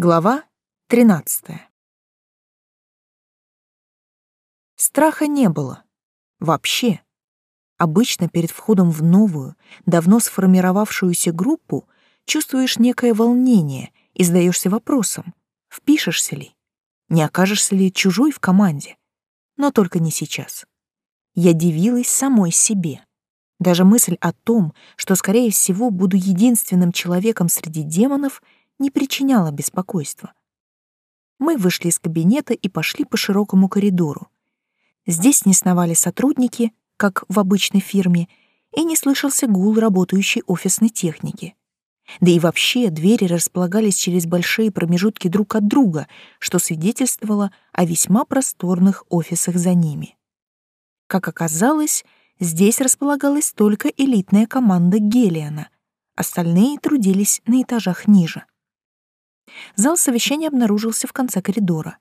Глава 13. Страха не было. Вообще. Обычно перед входом в новую, давно сформировавшуюся группу чувствуешь некое волнение и задаешься вопросом, впишешься ли, не окажешься ли чужой в команде. Но только не сейчас. Я дивилась самой себе. Даже мысль о том, что, скорее всего, буду единственным человеком среди демонов — не причиняла беспокойства. Мы вышли из кабинета и пошли по широкому коридору. Здесь не сновали сотрудники, как в обычной фирме, и не слышался гул работающей офисной техники. Да и вообще двери располагались через большие промежутки друг от друга, что свидетельствовало о весьма просторных офисах за ними. Как оказалось, здесь располагалась только элитная команда Гелиана, остальные трудились на этажах ниже. Зал совещания обнаружился в конце коридора.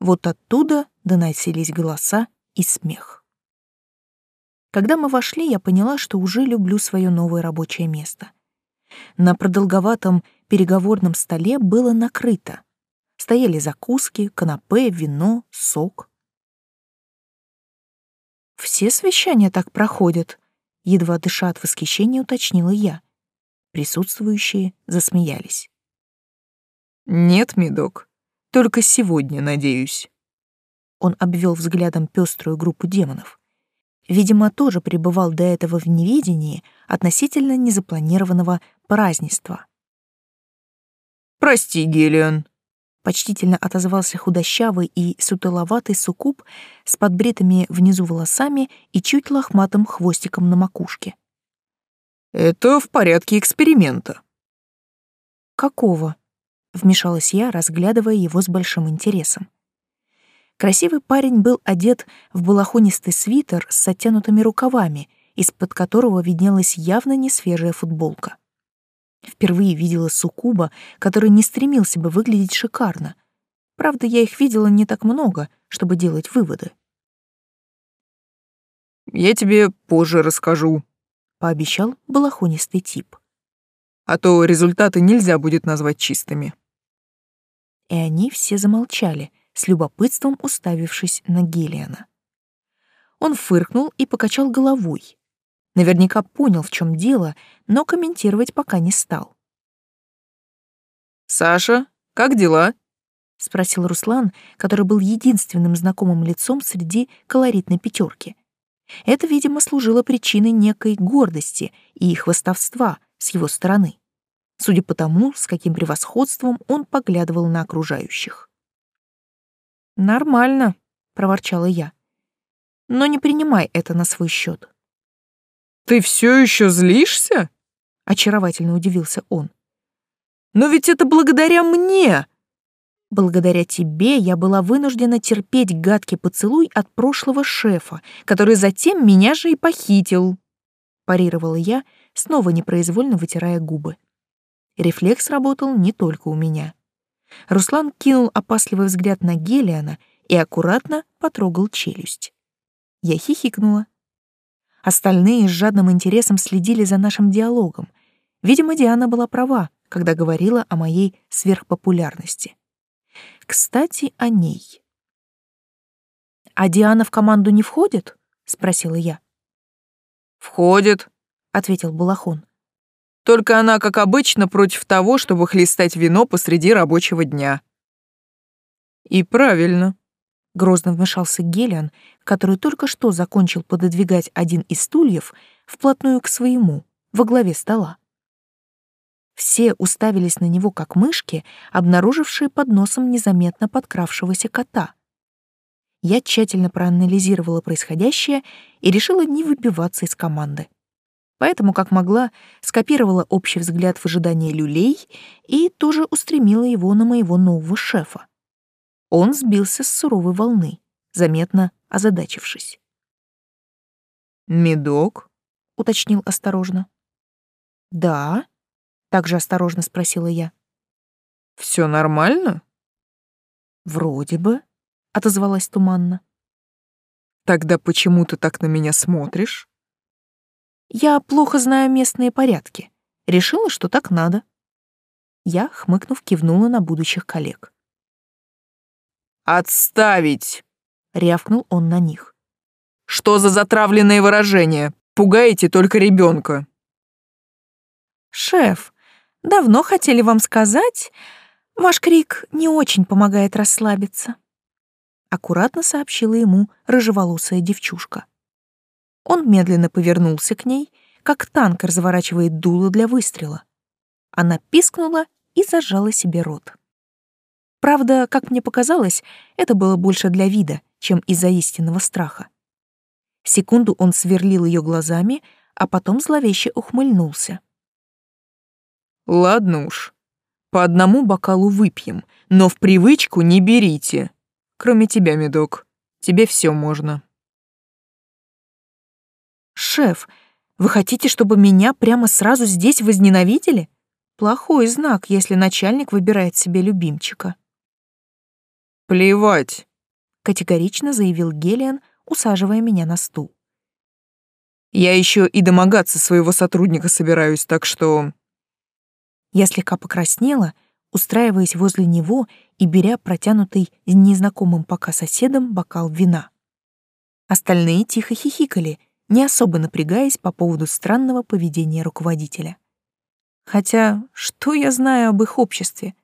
Вот оттуда доносились голоса и смех. Когда мы вошли, я поняла, что уже люблю свое новое рабочее место. На продолговатом переговорном столе было накрыто. Стояли закуски, канапе, вино, сок. «Все совещания так проходят», — едва дыша от восхищения уточнила я. Присутствующие засмеялись. Нет, медок. Только сегодня, надеюсь. Он обвел взглядом пеструю группу демонов. Видимо, тоже пребывал до этого в неведении относительно незапланированного празднества. «Прости, Гелиан», — почтительно отозвался худощавый и сутуловатый суккуб с подбритыми внизу волосами и чуть лохматым хвостиком на макушке. «Это в порядке эксперимента». «Какого?» Вмешалась я, разглядывая его с большим интересом. Красивый парень был одет в балахонистый свитер с оттянутыми рукавами, из-под которого виднелась явно не свежая футболка. Впервые видела суккуба, который не стремился бы выглядеть шикарно. Правда, я их видела не так много, чтобы делать выводы. «Я тебе позже расскажу», — пообещал балахонистый тип. «А то результаты нельзя будет назвать чистыми» и они все замолчали, с любопытством уставившись на Гелиана. Он фыркнул и покачал головой. Наверняка понял, в чем дело, но комментировать пока не стал. «Саша, как дела?» — спросил Руслан, который был единственным знакомым лицом среди колоритной пятерки. Это, видимо, служило причиной некой гордости и хвастовства с его стороны судя по тому, с каким превосходством он поглядывал на окружающих. «Нормально», — проворчала я. «Но не принимай это на свой счет. «Ты все еще злишься?» — очаровательно удивился он. «Но ведь это благодаря мне!» Благодаря тебе я была вынуждена терпеть гадкий поцелуй от прошлого шефа, который затем меня же и похитил. Парировала я, снова непроизвольно вытирая губы. Рефлекс работал не только у меня. Руслан кинул опасливый взгляд на Гелиана и аккуратно потрогал челюсть. Я хихикнула. Остальные с жадным интересом следили за нашим диалогом. Видимо, Диана была права, когда говорила о моей сверхпопулярности. Кстати, о ней. «А Диана в команду не входит?» — спросила я. «Входит», — ответил Балахон. Только она, как обычно, против того, чтобы хлестать вино посреди рабочего дня. И правильно. Грозно вмешался Гелиан, который только что закончил пододвигать один из стульев вплотную к своему, во главе стола. Все уставились на него, как мышки, обнаружившие под носом незаметно подкравшегося кота. Я тщательно проанализировала происходящее и решила не выбиваться из команды поэтому, как могла, скопировала общий взгляд в ожидании люлей и тоже устремила его на моего нового шефа. Он сбился с суровой волны, заметно озадачившись. «Медок?» — уточнил осторожно. «Да?» — также осторожно спросила я. «Все нормально?» «Вроде бы», — отозвалась туманно. «Тогда почему ты так на меня смотришь?» Я плохо знаю местные порядки. Решила, что так надо. Я, хмыкнув, кивнула на будущих коллег. «Отставить!» — рявкнул он на них. «Что за затравленные выражения? Пугаете только ребенка. «Шеф, давно хотели вам сказать, ваш крик не очень помогает расслабиться», — аккуратно сообщила ему рыжеволосая девчушка. Он медленно повернулся к ней, как танк разворачивает дуло для выстрела. Она пискнула и зажала себе рот. Правда, как мне показалось, это было больше для вида, чем из-за истинного страха. Секунду он сверлил ее глазами, а потом зловеще ухмыльнулся. «Ладно уж, по одному бокалу выпьем, но в привычку не берите. Кроме тебя, медок, тебе все можно». «Шеф, вы хотите, чтобы меня прямо сразу здесь возненавидели? Плохой знак, если начальник выбирает себе любимчика». «Плевать», — категорично заявил Гелиан, усаживая меня на стул. «Я еще и домогаться своего сотрудника собираюсь, так что...» Я слегка покраснела, устраиваясь возле него и беря протянутый незнакомым пока соседом бокал вина. Остальные тихо хихикали, не особо напрягаясь по поводу странного поведения руководителя. Хотя, что я знаю об их обществе?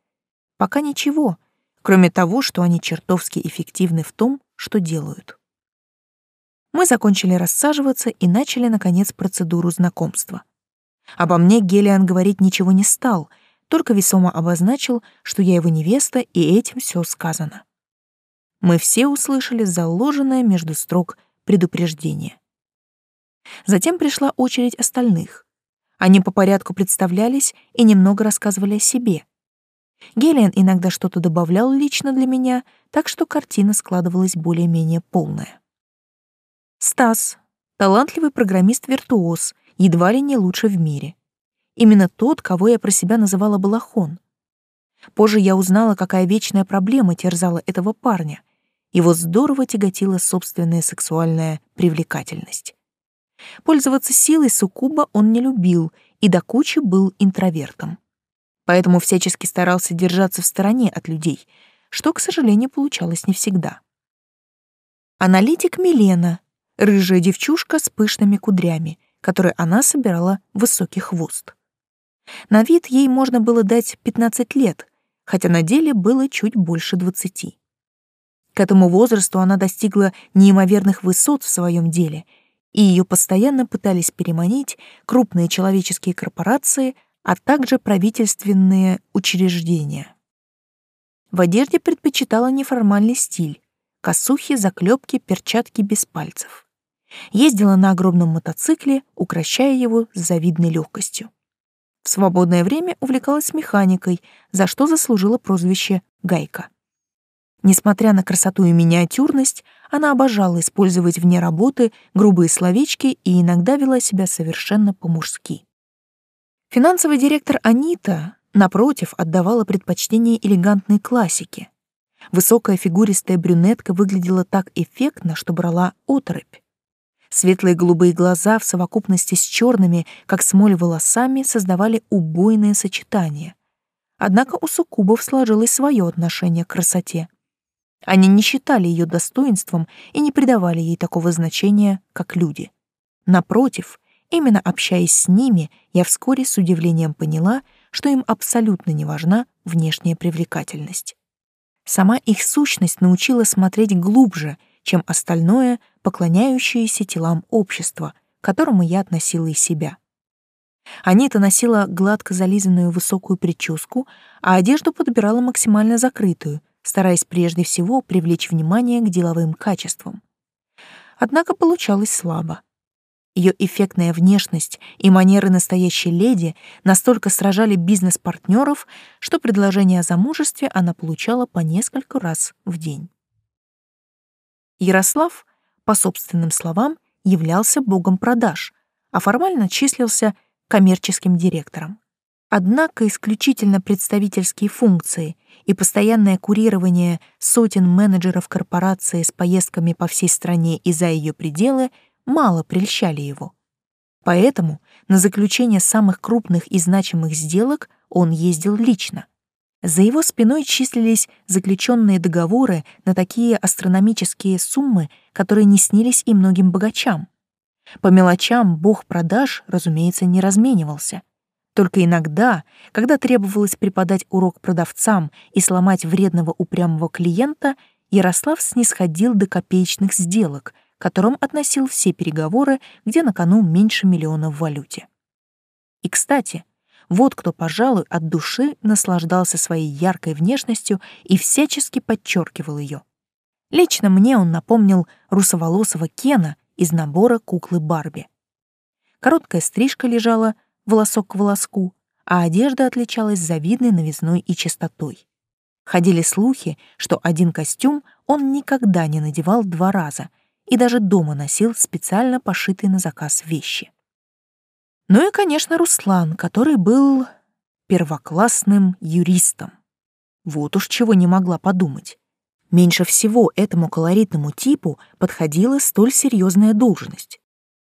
Пока ничего, кроме того, что они чертовски эффективны в том, что делают. Мы закончили рассаживаться и начали, наконец, процедуру знакомства. Обо мне Гелиан говорить ничего не стал, только весомо обозначил, что я его невеста, и этим все сказано. Мы все услышали заложенное между строк предупреждение. Затем пришла очередь остальных. Они по порядку представлялись и немного рассказывали о себе. Гелиан иногда что-то добавлял лично для меня, так что картина складывалась более-менее полная. Стас, талантливый программист-виртуоз, едва ли не лучше в мире. Именно тот, кого я про себя называла Балахон. Позже я узнала, какая вечная проблема терзала этого парня. Его здорово тяготила собственная сексуальная привлекательность. Пользоваться силой суккуба он не любил и до кучи был интровертом. Поэтому всячески старался держаться в стороне от людей, что, к сожалению, получалось не всегда. Аналитик Милена, рыжая девчушка с пышными кудрями, которые она собирала высокий хвост. На вид ей можно было дать 15 лет, хотя на деле было чуть больше 20. К этому возрасту она достигла неимоверных высот в своем деле, и ее постоянно пытались переманить крупные человеческие корпорации, а также правительственные учреждения. В одежде предпочитала неформальный стиль — косухи, заклепки, перчатки без пальцев ездила на огромном мотоцикле, укращая его с завидной легкостью. В свободное время увлекалась механикой, за что заслужила прозвище «Гайка». Несмотря на красоту и миниатюрность, она обожала использовать вне работы грубые словечки и иногда вела себя совершенно по-мужски. Финансовый директор Анита, напротив, отдавала предпочтение элегантной классике. Высокая фигуристая брюнетка выглядела так эффектно, что брала оторопь. Светлые голубые глаза в совокупности с черными, как смоль волосами, создавали убойное сочетание. Однако у суккубов сложилось свое отношение к красоте. Они не считали ее достоинством и не придавали ей такого значения, как люди. Напротив, именно общаясь с ними, я вскоре с удивлением поняла, что им абсолютно не важна внешняя привлекательность. Сама их сущность научила смотреть глубже — чем остальное, поклоняющееся телам общества, к которому я относила и себя. Анита носила гладко зализанную высокую прическу, а одежду подбирала максимально закрытую, стараясь прежде всего привлечь внимание к деловым качествам. Однако получалось слабо. Ее эффектная внешность и манеры настоящей леди настолько сражали бизнес-партнеров, что предложение о замужестве она получала по несколько раз в день. Ярослав, по собственным словам, являлся богом продаж, а формально числился коммерческим директором. Однако исключительно представительские функции и постоянное курирование сотен менеджеров корпорации с поездками по всей стране и за ее пределы мало прельщали его. Поэтому на заключение самых крупных и значимых сделок он ездил лично. За его спиной числились заключенные договоры на такие астрономические суммы, которые не снились и многим богачам. По мелочам бог продаж, разумеется, не разменивался. Только иногда, когда требовалось преподать урок продавцам и сломать вредного упрямого клиента, Ярослав снисходил до копеечных сделок, к которым относил все переговоры, где на кону меньше миллиона в валюте. И, кстати, вот кто, пожалуй, от души наслаждался своей яркой внешностью и всячески подчеркивал ее. Лично мне он напомнил русоволосого Кена из набора куклы Барби. Короткая стрижка лежала волосок к волоску, а одежда отличалась завидной новизной и чистотой. Ходили слухи, что один костюм он никогда не надевал два раза и даже дома носил специально пошитые на заказ вещи. Ну и, конечно, Руслан, который был первоклассным юристом. Вот уж чего не могла подумать. Меньше всего этому колоритному типу подходила столь серьезная должность.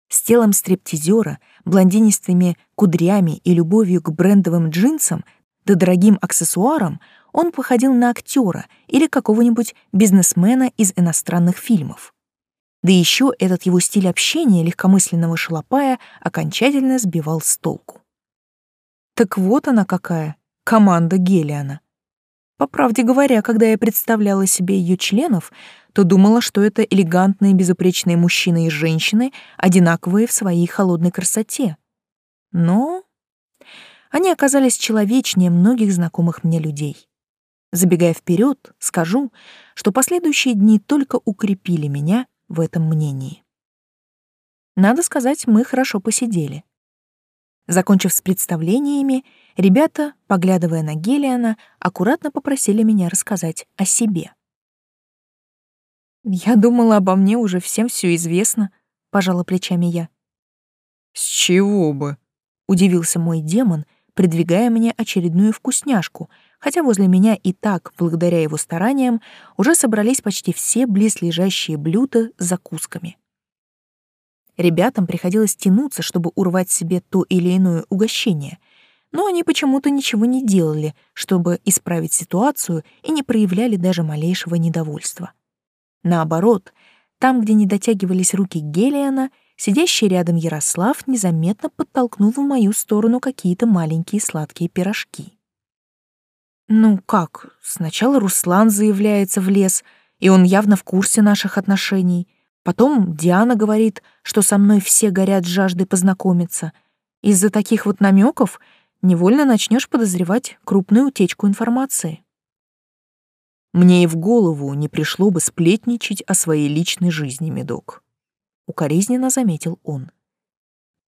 С телом стриптизера, блондинистыми кудрями и любовью к брендовым джинсам да дорогим аксессуарам он походил на актера или какого-нибудь бизнесмена из иностранных фильмов. Да еще этот его стиль общения легкомысленного шалопая окончательно сбивал с толку. Так вот она какая, команда Гелиана. По правде говоря, когда я представляла себе ее членов, то думала, что это элегантные безупречные мужчины и женщины, одинаковые в своей холодной красоте. Но они оказались человечнее многих знакомых мне людей. Забегая вперед, скажу, что последующие дни только укрепили меня в этом мнении. Надо сказать, мы хорошо посидели. Закончив с представлениями, ребята, поглядывая на Гелиана, аккуратно попросили меня рассказать о себе. «Я думала, обо мне уже всем все известно», — пожала плечами я. «С чего бы?» — удивился мой демон, придвигая мне очередную вкусняшку — хотя возле меня и так, благодаря его стараниям, уже собрались почти все близлежащие блюда с закусками. Ребятам приходилось тянуться, чтобы урвать себе то или иное угощение, но они почему-то ничего не делали, чтобы исправить ситуацию и не проявляли даже малейшего недовольства. Наоборот, там, где не дотягивались руки Гелиана, сидящий рядом Ярослав незаметно подтолкнул в мою сторону какие-то маленькие сладкие пирожки. Ну как, сначала Руслан заявляется в лес, и он явно в курсе наших отношений. Потом Диана говорит, что со мной все горят жаждой познакомиться. Из-за таких вот намеков невольно начнешь подозревать крупную утечку информации. Мне и в голову не пришло бы сплетничать о своей личной жизни, Медок. Укоризненно заметил он.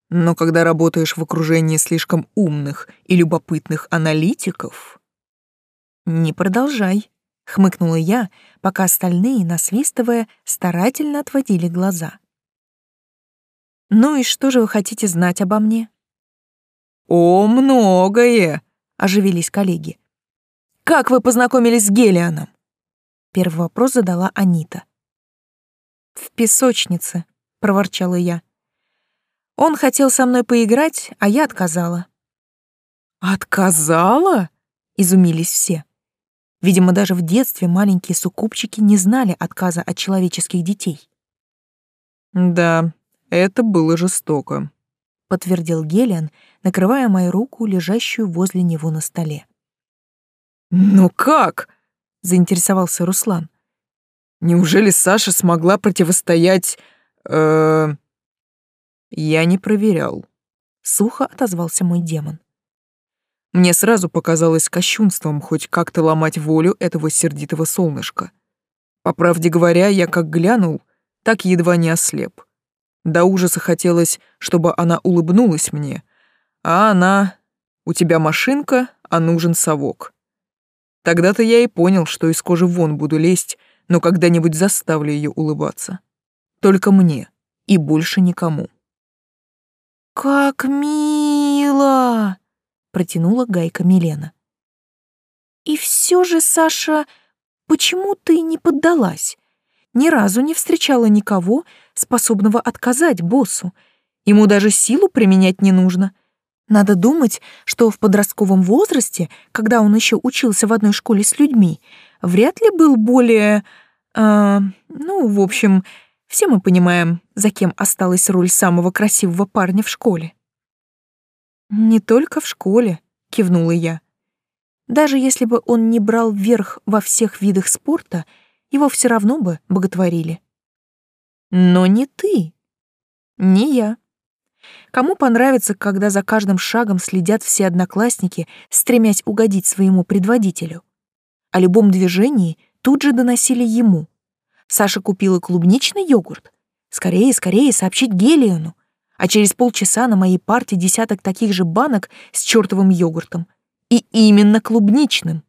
Но когда работаешь в окружении слишком умных и любопытных аналитиков, «Не продолжай», — хмыкнула я, пока остальные, насвистывая, старательно отводили глаза. «Ну и что же вы хотите знать обо мне?» «О, многое!» — оживились коллеги. «Как вы познакомились с Гелианом?» Первый вопрос задала Анита. «В песочнице», — проворчала я. «Он хотел со мной поиграть, а я отказала». «Отказала?» — изумились все. Видимо, даже в детстве маленькие суккубчики не знали отказа от человеческих детей. «Да, это было жестоко», — подтвердил Гелиан, накрывая мою руку, лежащую возле него на столе. «Ну как?» — заинтересовался Руслан. «Неужели Саша смогла противостоять...» э «Я не проверял», — сухо отозвался мой демон. Мне сразу показалось кощунством хоть как-то ломать волю этого сердитого солнышка. По правде говоря, я как глянул, так едва не ослеп. До ужаса хотелось, чтобы она улыбнулась мне, а она... У тебя машинка, а нужен совок. Тогда-то я и понял, что из кожи вон буду лезть, но когда-нибудь заставлю ее улыбаться. Только мне и больше никому. «Как мило!» протянула Гайка Милена. И все же, Саша, почему ты не поддалась? Ни разу не встречала никого, способного отказать боссу. Ему даже силу применять не нужно. Надо думать, что в подростковом возрасте, когда он еще учился в одной школе с людьми, вряд ли был более... Э, ну, в общем, все мы понимаем, за кем осталась роль самого красивого парня в школе. «Не только в школе», — кивнула я. «Даже если бы он не брал верх во всех видах спорта, его все равно бы боготворили». «Но не ты. Не я». Кому понравится, когда за каждым шагом следят все одноклассники, стремясь угодить своему предводителю? О любом движении тут же доносили ему. Саша купила клубничный йогурт. Скорее, скорее сообщить Гелиону. А через полчаса на моей парте десяток таких же банок с чертовым йогуртом. И именно клубничным.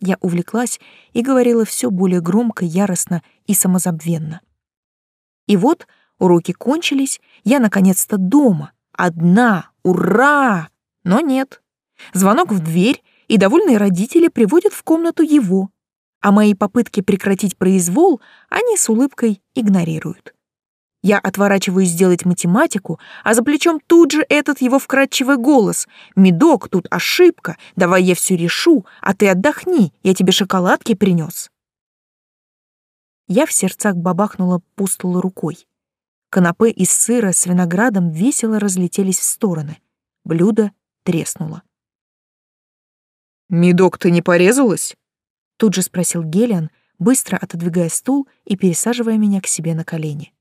Я увлеклась и говорила все более громко, яростно и самозабвенно. И вот Уроки кончились, я наконец-то дома. Одна, ура! Но нет. Звонок в дверь, и довольные родители приводят в комнату его. А мои попытки прекратить произвол они с улыбкой игнорируют. Я отворачиваюсь сделать математику, а за плечом тут же этот его вкрадчивый голос. «Медок, тут ошибка, давай я все решу, а ты отдохни, я тебе шоколадки принес». Я в сердцах бабахнула пустуло рукой. Канапе из сыра с виноградом весело разлетелись в стороны. Блюдо треснуло. «Медок, ты не порезалась?» Тут же спросил Гелиан, быстро отодвигая стул и пересаживая меня к себе на колени.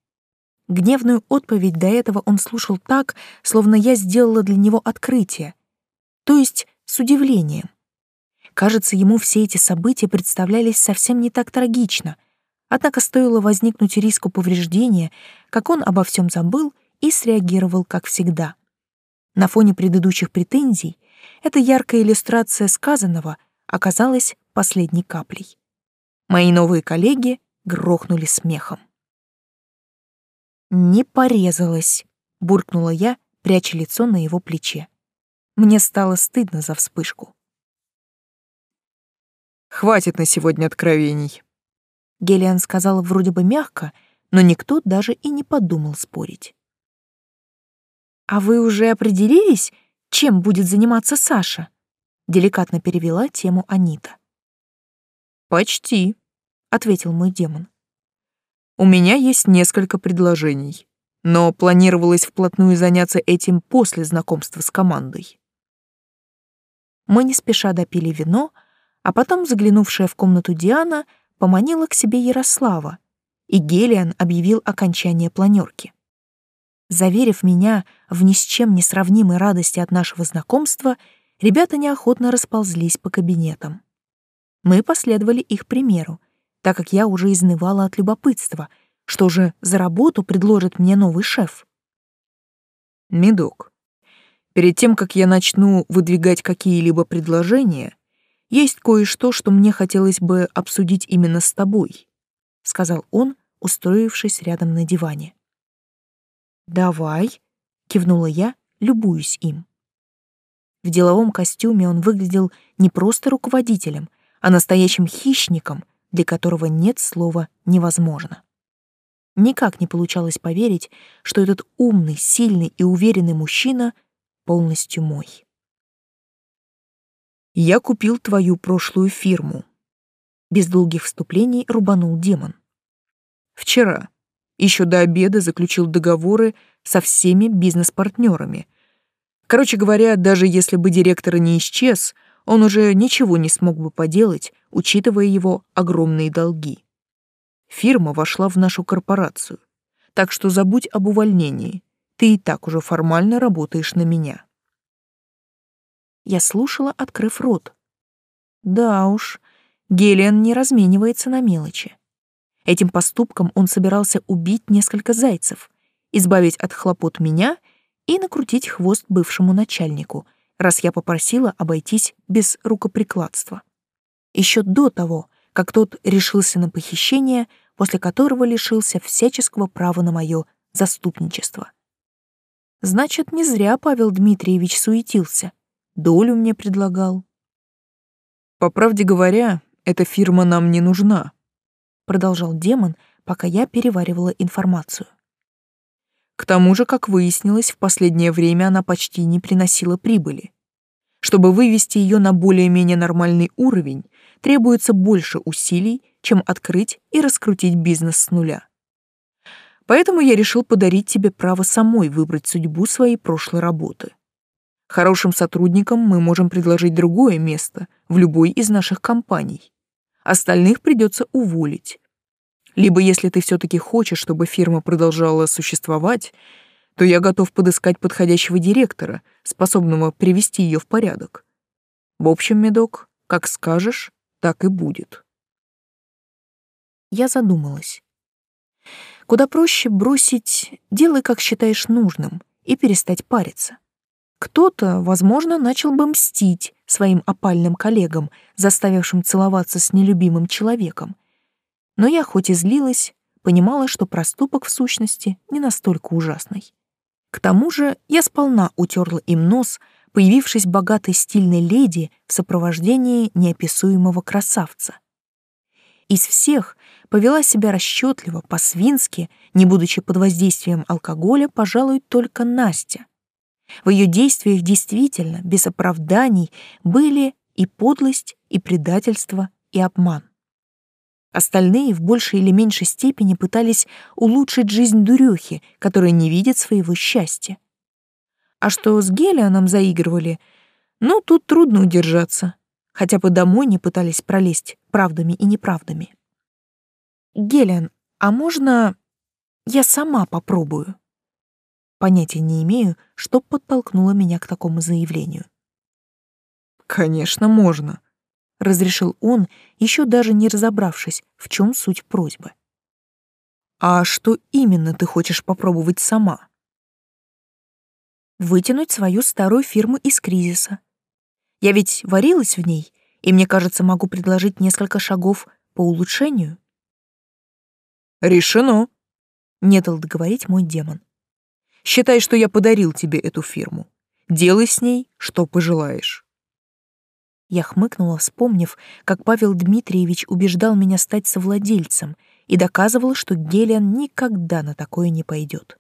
Гневную отповедь до этого он слушал так, словно я сделала для него открытие, то есть с удивлением. Кажется, ему все эти события представлялись совсем не так трагично, Однако стоило возникнуть риску повреждения, как он обо всем забыл и среагировал, как всегда. На фоне предыдущих претензий эта яркая иллюстрация сказанного оказалась последней каплей. Мои новые коллеги грохнули смехом. «Не порезалась», — буркнула я, пряча лицо на его плече. Мне стало стыдно за вспышку. «Хватит на сегодня откровений», Гелиан сказала вроде бы мягко, но никто даже и не подумал спорить. «А вы уже определились, чем будет заниматься Саша?» — деликатно перевела тему Анита. «Почти», — ответил мой демон. «У меня есть несколько предложений, но планировалось вплотную заняться этим после знакомства с командой». Мы не спеша допили вино, а потом заглянувшая в комнату Диана — поманила к себе Ярослава, и Гелиан объявил окончание планерки. Заверив меня в ни с чем не сравнимой радости от нашего знакомства, ребята неохотно расползлись по кабинетам. Мы последовали их примеру, так как я уже изнывала от любопытства, что же за работу предложит мне новый шеф. Медок, перед тем, как я начну выдвигать какие-либо предложения, есть кое-что, что мне хотелось бы обсудить именно с тобой», — сказал он, устроившись рядом на диване. «Давай», — кивнула я, любуюсь им. В деловом костюме он выглядел не просто руководителем, а настоящим хищником, для которого нет слова «невозможно». Никак не получалось поверить, что этот умный, сильный и уверенный мужчина полностью мой. Я купил твою прошлую фирму. Без долгих вступлений рубанул демон. Вчера. Еще до обеда заключил договоры со всеми бизнес-партнерами. Короче говоря, даже если бы директор не исчез, он уже ничего не смог бы поделать, учитывая его огромные долги. Фирма вошла в нашу корпорацию. Так что забудь об увольнении. Ты и так уже формально работаешь на меня. Я слушала, открыв рот. Да уж, Гелиан не разменивается на мелочи. Этим поступком он собирался убить несколько зайцев, избавить от хлопот меня и накрутить хвост бывшему начальнику, раз я попросила обойтись без рукоприкладства. Еще до того, как тот решился на похищение, после которого лишился всяческого права на мое заступничество. Значит, не зря Павел Дмитриевич суетился — долю мне предлагал. По правде говоря, эта фирма нам не нужна, продолжал демон, пока я переваривала информацию. К тому же, как выяснилось, в последнее время она почти не приносила прибыли. Чтобы вывести ее на более-менее нормальный уровень, требуется больше усилий, чем открыть и раскрутить бизнес с нуля. Поэтому я решил подарить тебе право самой выбрать судьбу своей прошлой работы. Хорошим сотрудникам мы можем предложить другое место в любой из наших компаний. Остальных придется уволить. Либо если ты все-таки хочешь, чтобы фирма продолжала существовать, то я готов подыскать подходящего директора, способного привести ее в порядок. В общем, медок, как скажешь, так и будет. Я задумалась. Куда проще бросить «делай, как считаешь нужным» и перестать париться. Кто-то, возможно, начал бы мстить своим опальным коллегам, заставившим целоваться с нелюбимым человеком. Но я хоть и злилась, понимала, что проступок в сущности не настолько ужасный. К тому же я сполна утерла им нос, появившись богатой стильной леди в сопровождении неописуемого красавца. Из всех повела себя расчетливо, по-свински, не будучи под воздействием алкоголя, пожалуй, только Настя. В ее действиях действительно, без оправданий, были и подлость, и предательство, и обман. Остальные в большей или меньшей степени пытались улучшить жизнь дурехи, которая не видит своего счастья. А что с Гелианом заигрывали, ну, тут трудно удержаться. Хотя бы домой не пытались пролезть правдами и неправдами. «Гелиан, а можно я сама попробую?» Понятия не имею, что подтолкнуло меня к такому заявлению. «Конечно, можно», — разрешил он, еще даже не разобравшись, в чем суть просьбы. «А что именно ты хочешь попробовать сама?» «Вытянуть свою старую фирму из кризиса. Я ведь варилась в ней, и, мне кажется, могу предложить несколько шагов по улучшению». «Решено», — не дал договорить мой демон. «Считай, что я подарил тебе эту фирму. Делай с ней, что пожелаешь». Я хмыкнула, вспомнив, как Павел Дмитриевич убеждал меня стать совладельцем и доказывал, что Гелиан никогда на такое не пойдет.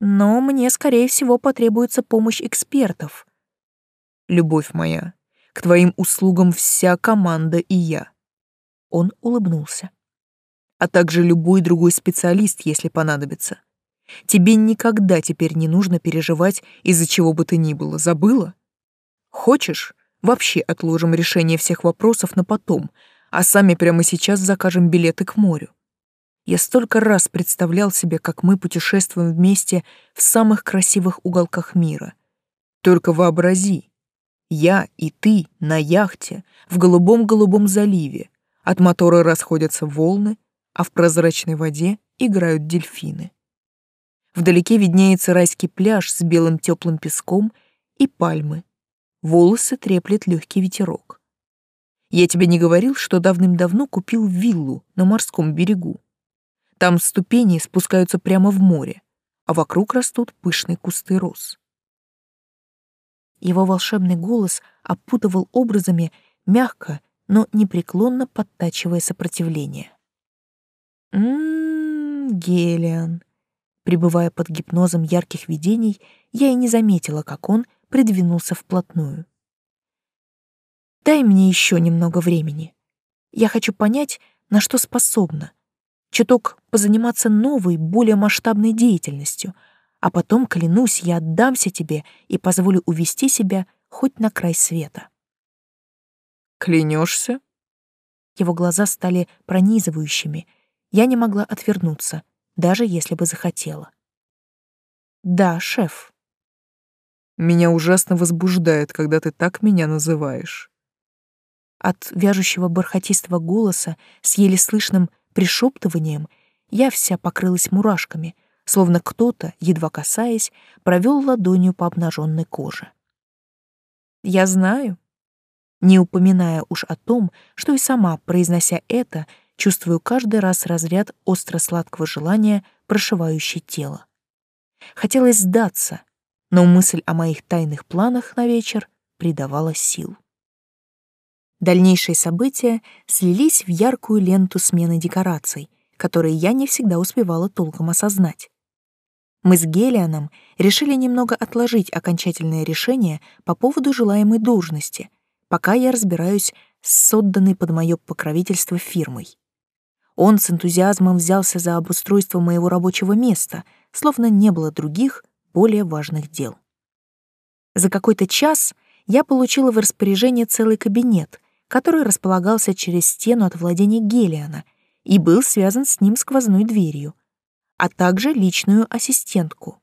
Но мне, скорее всего, потребуется помощь экспертов. Любовь моя, к твоим услугам вся команда и я. Он улыбнулся а также любой другой специалист, если понадобится. Тебе никогда теперь не нужно переживать из-за чего бы то ни было. Забыла? Хочешь, вообще отложим решение всех вопросов на потом, а сами прямо сейчас закажем билеты к морю. Я столько раз представлял себе, как мы путешествуем вместе в самых красивых уголках мира. Только вообрази, я и ты на яхте в голубом-голубом заливе, от мотора расходятся волны, а в прозрачной воде играют дельфины. Вдалеке виднеется райский пляж с белым теплым песком и пальмы. Волосы треплет легкий ветерок. Я тебе не говорил, что давным-давно купил виллу на морском берегу. Там ступени спускаются прямо в море, а вокруг растут пышные кусты роз. Его волшебный голос опутывал образами, мягко, но непреклонно подтачивая сопротивление. Ммм, Гелиан. Пребывая под гипнозом ярких видений, я и не заметила, как он придвинулся вплотную. Дай мне еще немного времени. Я хочу понять, на что способна. Чуток позаниматься новой, более масштабной деятельностью, а потом, клянусь, я отдамся тебе и позволю увести себя хоть на край света. Клянешься? Его глаза стали пронизывающими — я не могла отвернуться, даже если бы захотела. «Да, шеф». «Меня ужасно возбуждает, когда ты так меня называешь». От вяжущего бархатистого голоса с еле слышным пришептыванием я вся покрылась мурашками, словно кто-то, едва касаясь, провел ладонью по обнаженной коже. «Я знаю», не упоминая уж о том, что и сама, произнося это, чувствую каждый раз разряд остро-сладкого желания, прошивающий тело. Хотелось сдаться, но мысль о моих тайных планах на вечер придавала сил. Дальнейшие события слились в яркую ленту смены декораций, которые я не всегда успевала толком осознать. Мы с Гелианом решили немного отложить окончательное решение по поводу желаемой должности, пока я разбираюсь с отданной под мое покровительство фирмой. Он с энтузиазмом взялся за обустройство моего рабочего места, словно не было других, более важных дел. За какой-то час я получила в распоряжение целый кабинет, который располагался через стену от владения Гелиана и был связан с ним сквозной дверью, а также личную ассистентку.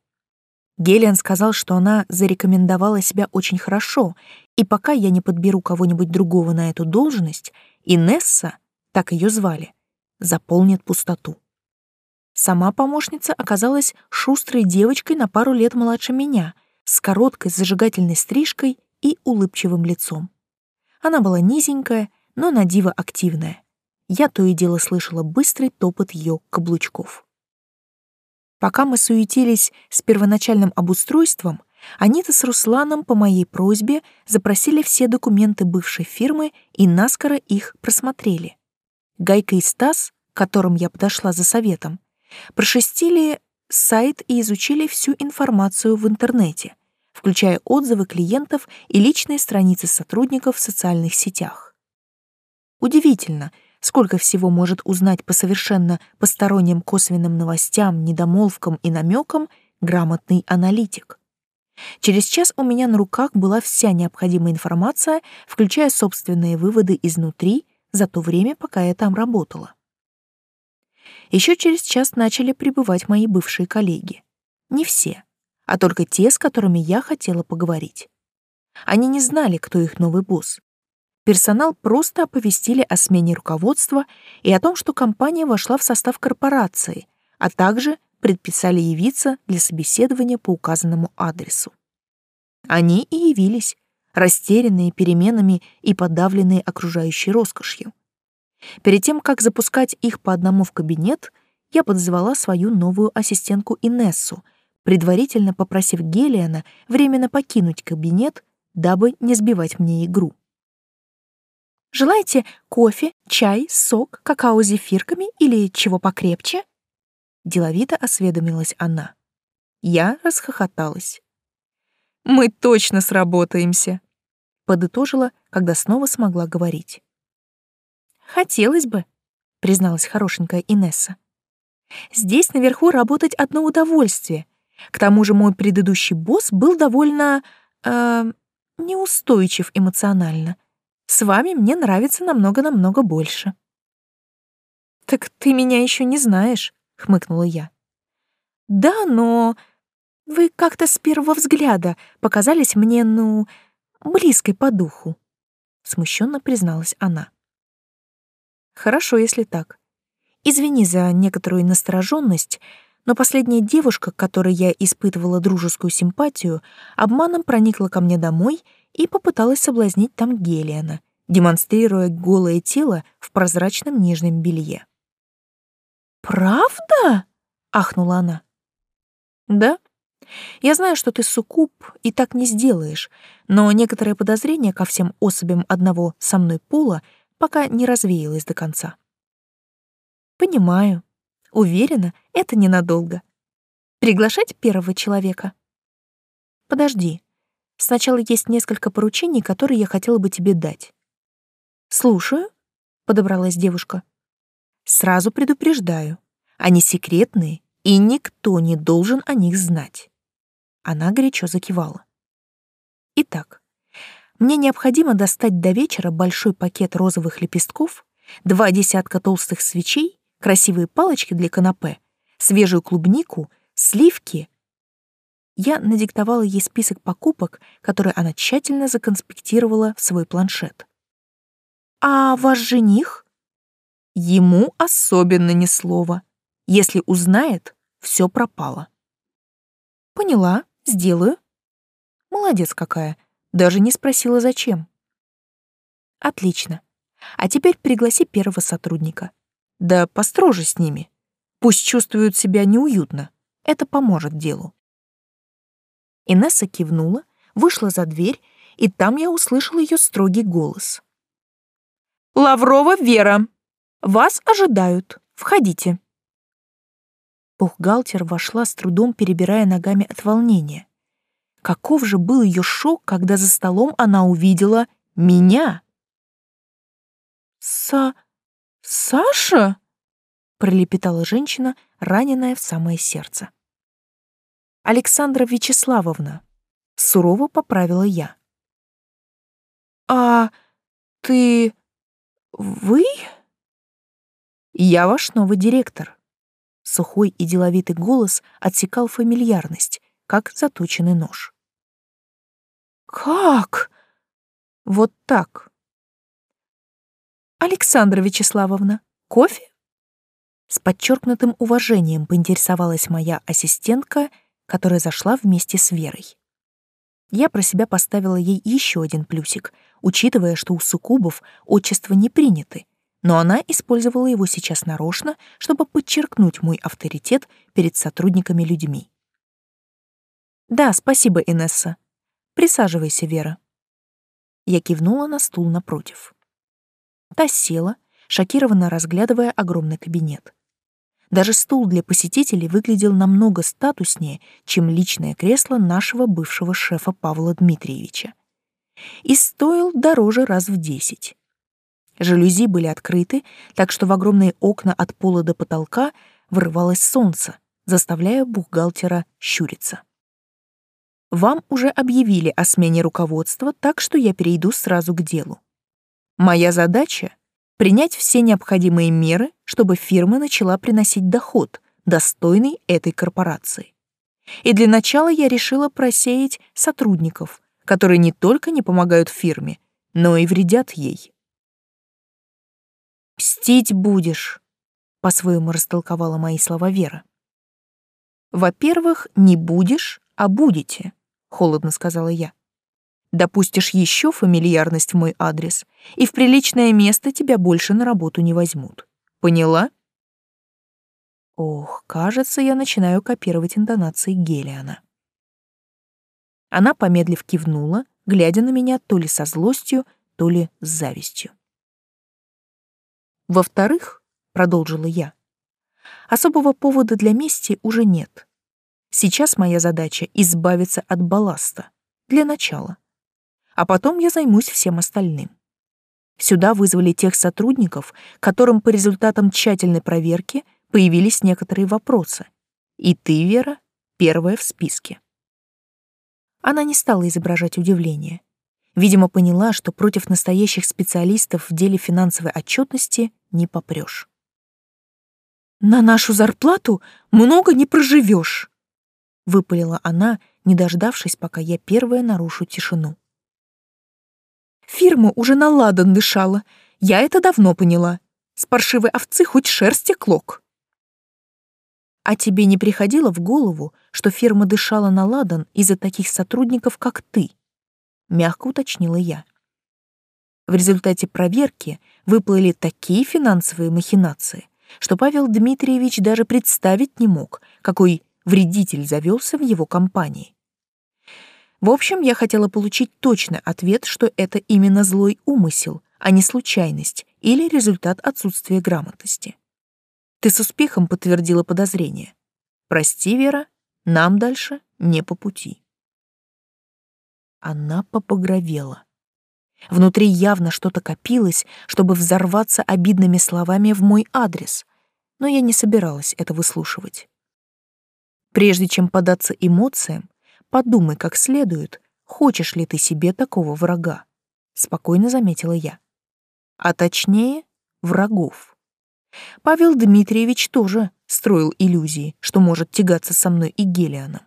Гелиан сказал, что она зарекомендовала себя очень хорошо, и пока я не подберу кого-нибудь другого на эту должность, Инесса, так ее звали, заполнит пустоту. Сама помощница оказалась шустрой девочкой на пару лет младше меня, с короткой зажигательной стрижкой и улыбчивым лицом. Она была низенькая, но на диво активная. Я то и дело слышала быстрый топот ее каблучков. Пока мы суетились с первоначальным обустройством, Анита с Русланом по моей просьбе запросили все документы бывшей фирмы и наскоро их просмотрели. Гайка и Стас, к которым я подошла за советом, прошестили сайт и изучили всю информацию в интернете, включая отзывы клиентов и личные страницы сотрудников в социальных сетях. Удивительно — сколько всего может узнать по совершенно посторонним косвенным новостям, недомолвкам и намекам грамотный аналитик. Через час у меня на руках была вся необходимая информация, включая собственные выводы изнутри за то время, пока я там работала. Еще через час начали прибывать мои бывшие коллеги. Не все, а только те, с которыми я хотела поговорить. Они не знали, кто их новый босс, персонал просто оповестили о смене руководства и о том, что компания вошла в состав корпорации, а также предписали явиться для собеседования по указанному адресу. Они и явились, растерянные переменами и подавленные окружающей роскошью. Перед тем, как запускать их по одному в кабинет, я подозвала свою новую ассистентку Инессу, предварительно попросив Гелиана временно покинуть кабинет, дабы не сбивать мне игру. Желаете кофе, чай, сок, какао с зефирками или чего покрепче?» Деловито осведомилась она. Я расхохоталась. «Мы точно сработаемся», — подытожила, когда снова смогла говорить. «Хотелось бы», — призналась хорошенькая Инесса. «Здесь наверху работать одно удовольствие. К тому же мой предыдущий босс был довольно... Э, неустойчив эмоционально. С вами мне нравится намного-намного больше». «Так ты меня еще не знаешь», — хмыкнула я. «Да, но вы как-то с первого взгляда показались мне, ну, близкой по духу», — смущенно призналась она. «Хорошо, если так. Извини за некоторую настороженность, но последняя девушка, к которой я испытывала дружескую симпатию, обманом проникла ко мне домой и попыталась соблазнить там Гелиана, демонстрируя голое тело в прозрачном нежном белье. «Правда?» — ахнула она. «Да. Я знаю, что ты суккуб и так не сделаешь, но некоторое подозрение ко всем особям одного со мной пола пока не развеялось до конца». «Понимаю. Уверена, это ненадолго. Приглашать первого человека?» «Подожди. Сначала есть несколько поручений, которые я хотела бы тебе дать. Слушаю, подобралась девушка. Сразу предупреждаю, они секретные, и никто не должен о них знать. Она горячо закивала. Итак, мне необходимо достать до вечера большой пакет розовых лепестков, два десятка толстых свечей, красивые палочки для канапе, свежую клубнику, сливки, я надиктовала ей список покупок, которые она тщательно законспектировала в свой планшет. «А ваш жених?» Ему особенно ни слова. Если узнает, все пропало. «Поняла, сделаю». Молодец какая, даже не спросила, зачем. «Отлично. А теперь пригласи первого сотрудника. Да построже с ними. Пусть чувствуют себя неуютно. Это поможет делу». Инесса кивнула, вышла за дверь, и там я услышал ее строгий голос. «Лаврова Вера! Вас ожидают. Входите». Бухгалтер вошла с трудом, перебирая ногами от волнения. Каков же был ее шок, когда за столом она увидела меня? «Са... Саша?» — пролепетала женщина, раненая в самое сердце. «Александра Вячеславовна», — сурово поправила я. «А ты... вы?» «Я ваш новый директор». Сухой и деловитый голос отсекал фамильярность, как заточенный нож. «Как?» «Вот так». «Александра Вячеславовна, кофе?» С подчеркнутым уважением поинтересовалась моя ассистентка, которая зашла вместе с Верой. Я про себя поставила ей еще один плюсик, учитывая, что у суккубов отчества не приняты, но она использовала его сейчас нарочно, чтобы подчеркнуть мой авторитет перед сотрудниками-людьми. «Да, спасибо, Инесса. Присаживайся, Вера». Я кивнула на стул напротив. Та села, шокированно разглядывая огромный кабинет. Даже стул для посетителей выглядел намного статуснее, чем личное кресло нашего бывшего шефа Павла Дмитриевича. И стоил дороже раз в десять. Жалюзи были открыты, так что в огромные окна от пола до потолка вырывалось солнце, заставляя бухгалтера щуриться. Вам уже объявили о смене руководства, так что я перейду сразу к делу. Моя задача — принять все необходимые меры, чтобы фирма начала приносить доход, достойный этой корпорации. И для начала я решила просеять сотрудников, которые не только не помогают фирме, но и вредят ей. «Мстить будешь», — по-своему растолковала мои слова Вера. «Во-первых, не будешь, а будете», — холодно сказала я. Допустишь еще фамильярность в мой адрес, и в приличное место тебя больше на работу не возьмут. Поняла? Ох, кажется, я начинаю копировать интонации Гелиана. Она, помедлив, кивнула, глядя на меня то ли со злостью, то ли с завистью. Во-вторых, продолжила я, особого повода для мести уже нет. Сейчас моя задача — избавиться от балласта. Для начала а потом я займусь всем остальным. Сюда вызвали тех сотрудников, которым по результатам тщательной проверки появились некоторые вопросы. И ты, Вера, первая в списке. Она не стала изображать удивление. Видимо, поняла, что против настоящих специалистов в деле финансовой отчетности не попрешь. «На нашу зарплату много не проживешь», — выпалила она, не дождавшись, пока я первая нарушу тишину. Фирма уже на ладан дышала. Я это давно поняла. С паршивой овцы хоть шерсти клок. А тебе не приходило в голову, что фирма дышала на ладан из-за таких сотрудников, как ты? Мягко уточнила я. В результате проверки выплыли такие финансовые махинации, что Павел Дмитриевич даже представить не мог, какой вредитель завелся в его компании. В общем, я хотела получить точный ответ, что это именно злой умысел, а не случайность или результат отсутствия грамотности. Ты с успехом подтвердила подозрение. Прости, Вера, нам дальше не по пути. Она попогровела. Внутри явно что-то копилось, чтобы взорваться обидными словами в мой адрес, но я не собиралась это выслушивать. Прежде чем податься эмоциям, Подумай как следует, хочешь ли ты себе такого врага, спокойно заметила я. А точнее, врагов. Павел Дмитриевич тоже строил иллюзии, что может тягаться со мной и Гелианом.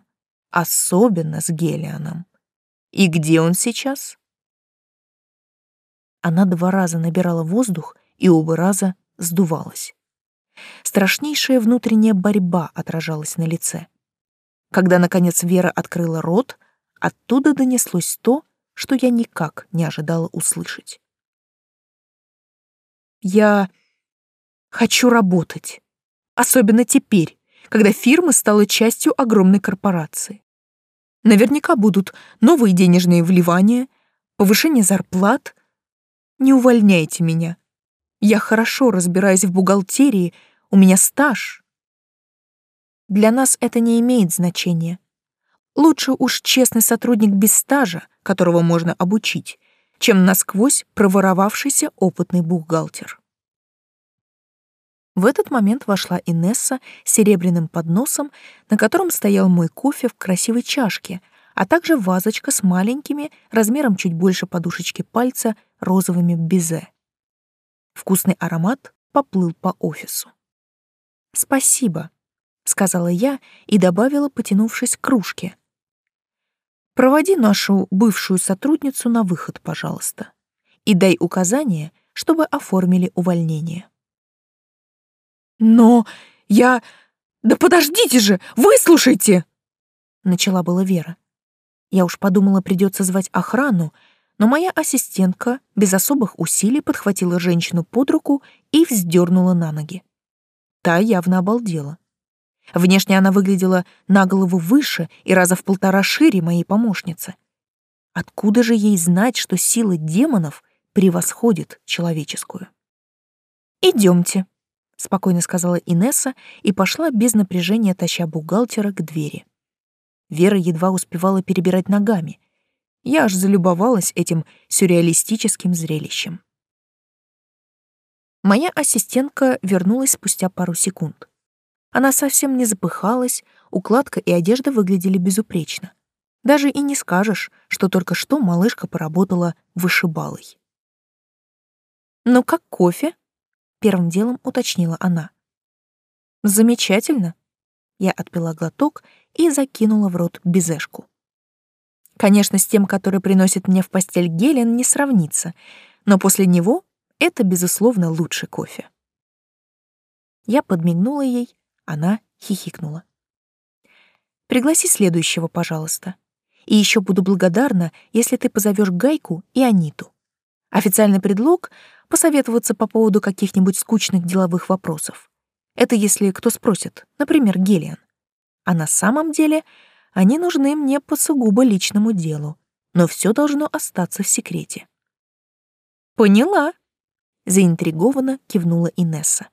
Особенно с Гелианом. И где он сейчас? Она два раза набирала воздух и оба раза сдувалась. Страшнейшая внутренняя борьба отражалась на лице. Когда, наконец, Вера открыла рот, оттуда донеслось то, что я никак не ожидала услышать. «Я хочу работать, особенно теперь, когда фирма стала частью огромной корпорации. Наверняка будут новые денежные вливания, повышение зарплат. Не увольняйте меня. Я хорошо разбираюсь в бухгалтерии, у меня стаж. Для нас это не имеет значения. Лучше уж честный сотрудник без стажа, которого можно обучить, чем насквозь проворовавшийся опытный бухгалтер. В этот момент вошла Инесса с серебряным подносом, на котором стоял мой кофе в красивой чашке, а также вазочка с маленькими, размером чуть больше подушечки пальца, розовыми безе. Вкусный аромат поплыл по офису. «Спасибо», — сказала я и добавила, потянувшись к кружке. «Проводи нашу бывшую сотрудницу на выход, пожалуйста, и дай указание, чтобы оформили увольнение». «Но я... Да подождите же! Выслушайте!» Начала была Вера. Я уж подумала, придется звать охрану, но моя ассистентка без особых усилий подхватила женщину под руку и вздернула на ноги. Та явно обалдела. Внешне она выглядела на голову выше и раза в полтора шире моей помощницы. Откуда же ей знать, что сила демонов превосходит человеческую? Идемте, спокойно сказала Инесса и пошла без напряжения, таща бухгалтера к двери. Вера едва успевала перебирать ногами. Я аж залюбовалась этим сюрреалистическим зрелищем. Моя ассистентка вернулась спустя пару секунд. Она совсем не запыхалась, укладка и одежда выглядели безупречно. Даже и не скажешь, что только что малышка поработала вышибалой. «Ну как кофе?» Первым делом уточнила она. Замечательно. Я отпила глоток и закинула в рот безешку. Конечно, с тем, который приносит мне в постель Гелен, не сравнится, но после него это, безусловно, лучший кофе. Я подмигнула ей, она хихикнула. «Пригласи следующего, пожалуйста. И еще буду благодарна, если ты позовешь Гайку и Аниту. Официальный предлог посоветоваться по поводу каких-нибудь скучных деловых вопросов. Это если кто спросит, например, Гелиан. А на самом деле они нужны мне по сугубо личному делу, но все должно остаться в секрете. «Поняла», — заинтригованно кивнула Инесса.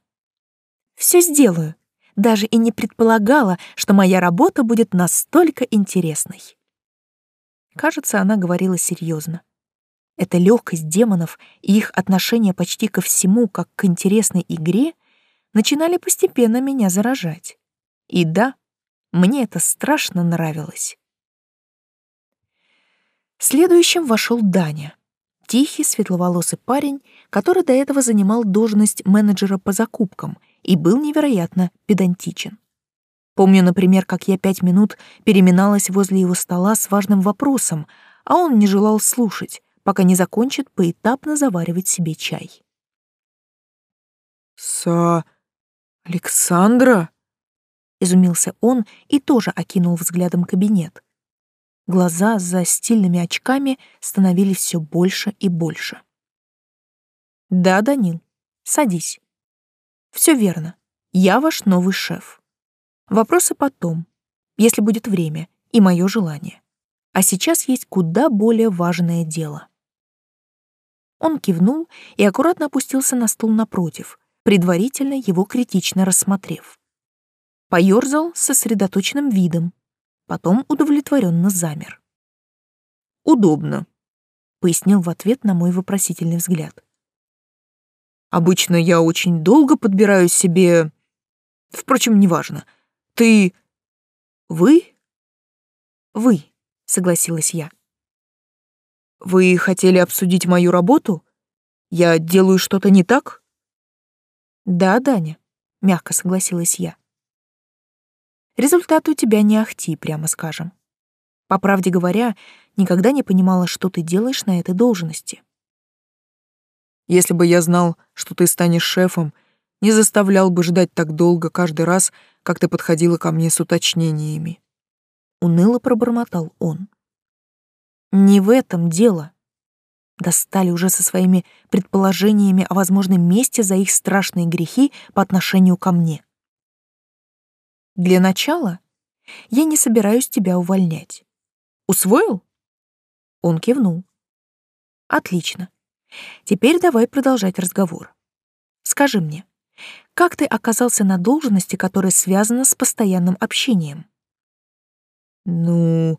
«Все сделаю. Даже и не предполагала, что моя работа будет настолько интересной». Кажется, она говорила серьезно. Эта легкость демонов и их отношение почти ко всему, как к интересной игре, начинали постепенно меня заражать. И да, мне это страшно нравилось. Следующим вошел Даня, тихий светловолосый парень, который до этого занимал должность менеджера по закупкам и был невероятно педантичен. Помню, например, как я пять минут переминалась возле его стола с важным вопросом, а он не желал слушать, пока не закончит поэтапно заваривать себе чай. «Са... Александра?» — изумился он и тоже окинул взглядом кабинет. Глаза за стильными очками становились все больше и больше. «Да, Данил, садись. Все верно. Я ваш новый шеф. Вопросы потом, если будет время и мое желание. А сейчас есть куда более важное дело». Он кивнул и аккуратно опустился на стул напротив, предварительно его критично рассмотрев. Поёрзал с сосредоточенным видом, потом удовлетворенно замер. «Удобно», — пояснил в ответ на мой вопросительный взгляд. «Обычно я очень долго подбираю себе... Впрочем, неважно. Ты... Вы?» «Вы», — согласилась я. Вы хотели обсудить мою работу? Я делаю что-то не так? Да, Даня, мягко согласилась я. Результат у тебя не ахти, прямо скажем. По правде говоря, никогда не понимала, что ты делаешь на этой должности. Если бы я знал, что ты станешь шефом, не заставлял бы ждать так долго каждый раз, как ты подходила ко мне с уточнениями. Уныло пробормотал он. Не в этом дело. Достали уже со своими предположениями о возможном месте за их страшные грехи по отношению ко мне. Для начала я не собираюсь тебя увольнять. Усвоил? Он кивнул. Отлично. Теперь давай продолжать разговор. Скажи мне, Как ты оказался на должности, которая связана с постоянным общением? Ну,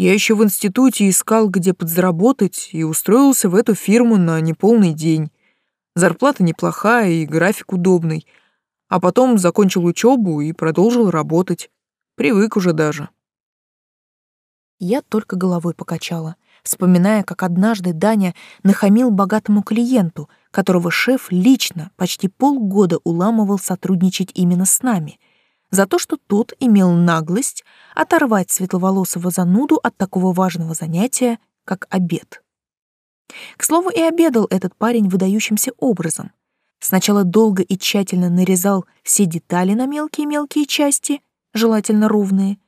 я еще в институте искал, где подзаработать, и устроился в эту фирму на неполный день. Зарплата неплохая и график удобный. А потом закончил учебу и продолжил работать. Привык уже даже. Я только головой покачала, вспоминая, как однажды Даня нахамил богатому клиенту, которого шеф лично почти полгода уламывал сотрудничать именно с нами, за то, что тот имел наглость оторвать светловолосого зануду от такого важного занятия, как обед. К слову, и обедал этот парень выдающимся образом. Сначала долго и тщательно нарезал все детали на мелкие-мелкие части, желательно ровные,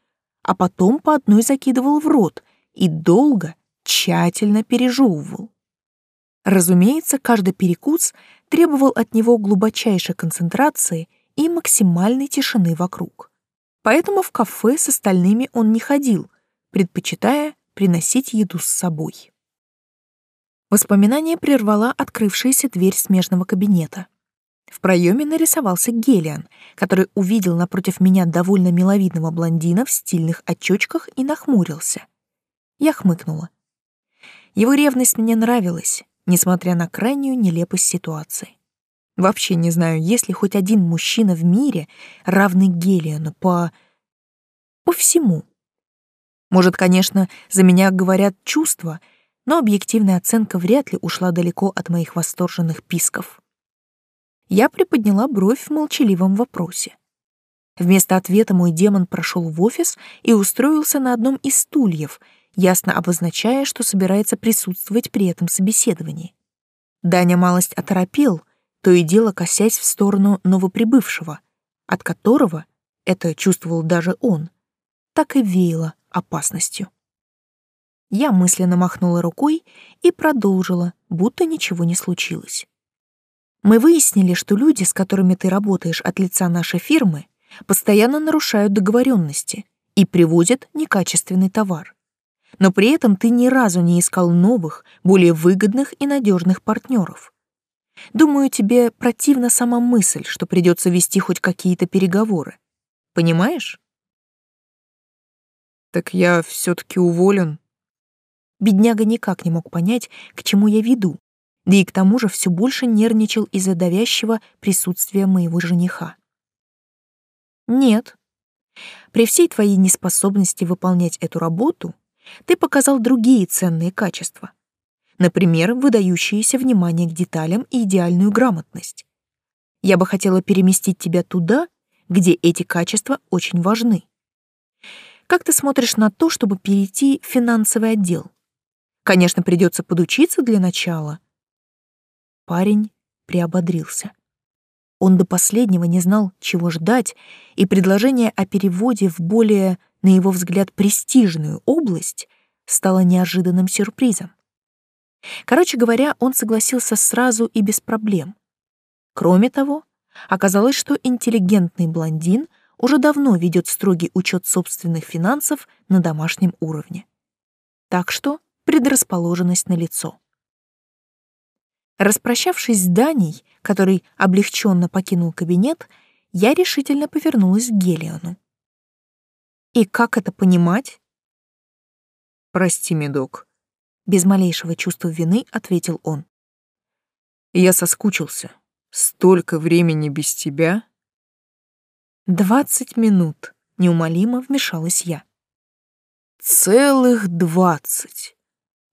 а потом по одной закидывал в рот и долго, тщательно пережевывал. Разумеется, каждый перекус требовал от него глубочайшей концентрации и максимальной тишины вокруг. Поэтому в кафе с остальными он не ходил, предпочитая приносить еду с собой. Воспоминание прервала открывшаяся дверь смежного кабинета. В проеме нарисовался Гелиан, который увидел напротив меня довольно миловидного блондина в стильных очочках и нахмурился. Я хмыкнула. Его ревность мне нравилась, несмотря на крайнюю нелепость ситуации. Вообще не знаю, есть ли хоть один мужчина в мире, равный Гелиану по... по всему. Может, конечно, за меня говорят чувства, но объективная оценка вряд ли ушла далеко от моих восторженных писков. Я приподняла бровь в молчаливом вопросе. Вместо ответа мой демон прошел в офис и устроился на одном из стульев, ясно обозначая, что собирается присутствовать при этом собеседовании. Даня малость оторопел, то и дело косясь в сторону новоприбывшего, от которого, это чувствовал даже он, так и веяло опасностью. Я мысленно махнула рукой и продолжила, будто ничего не случилось. Мы выяснили, что люди, с которыми ты работаешь от лица нашей фирмы, постоянно нарушают договоренности и привозят некачественный товар. Но при этом ты ни разу не искал новых, более выгодных и надежных партнеров. Думаю, тебе противна сама мысль, что придется вести хоть какие-то переговоры. Понимаешь? Так я все-таки уволен. Бедняга никак не мог понять, к чему я веду, да и к тому же все больше нервничал из-за давящего присутствия моего жениха. Нет. При всей твоей неспособности выполнять эту работу ты показал другие ценные качества. Например, выдающееся внимание к деталям и идеальную грамотность. Я бы хотела переместить тебя туда, где эти качества очень важны. Как ты смотришь на то, чтобы перейти в финансовый отдел? Конечно, придется подучиться для начала, Парень приободрился. Он до последнего не знал, чего ждать, и предложение о переводе в более, на его взгляд, престижную область стало неожиданным сюрпризом. Короче говоря, он согласился сразу и без проблем. Кроме того, оказалось, что интеллигентный блондин уже давно ведет строгий учет собственных финансов на домашнем уровне. Так что предрасположенность на лицо. Распрощавшись с Даней, который облегченно покинул кабинет, я решительно повернулась к Гелиону. «И как это понимать?» «Прости, медок», — без малейшего чувства вины ответил он. «Я соскучился. Столько времени без тебя». «Двадцать минут», — неумолимо вмешалась я. «Целых двадцать!»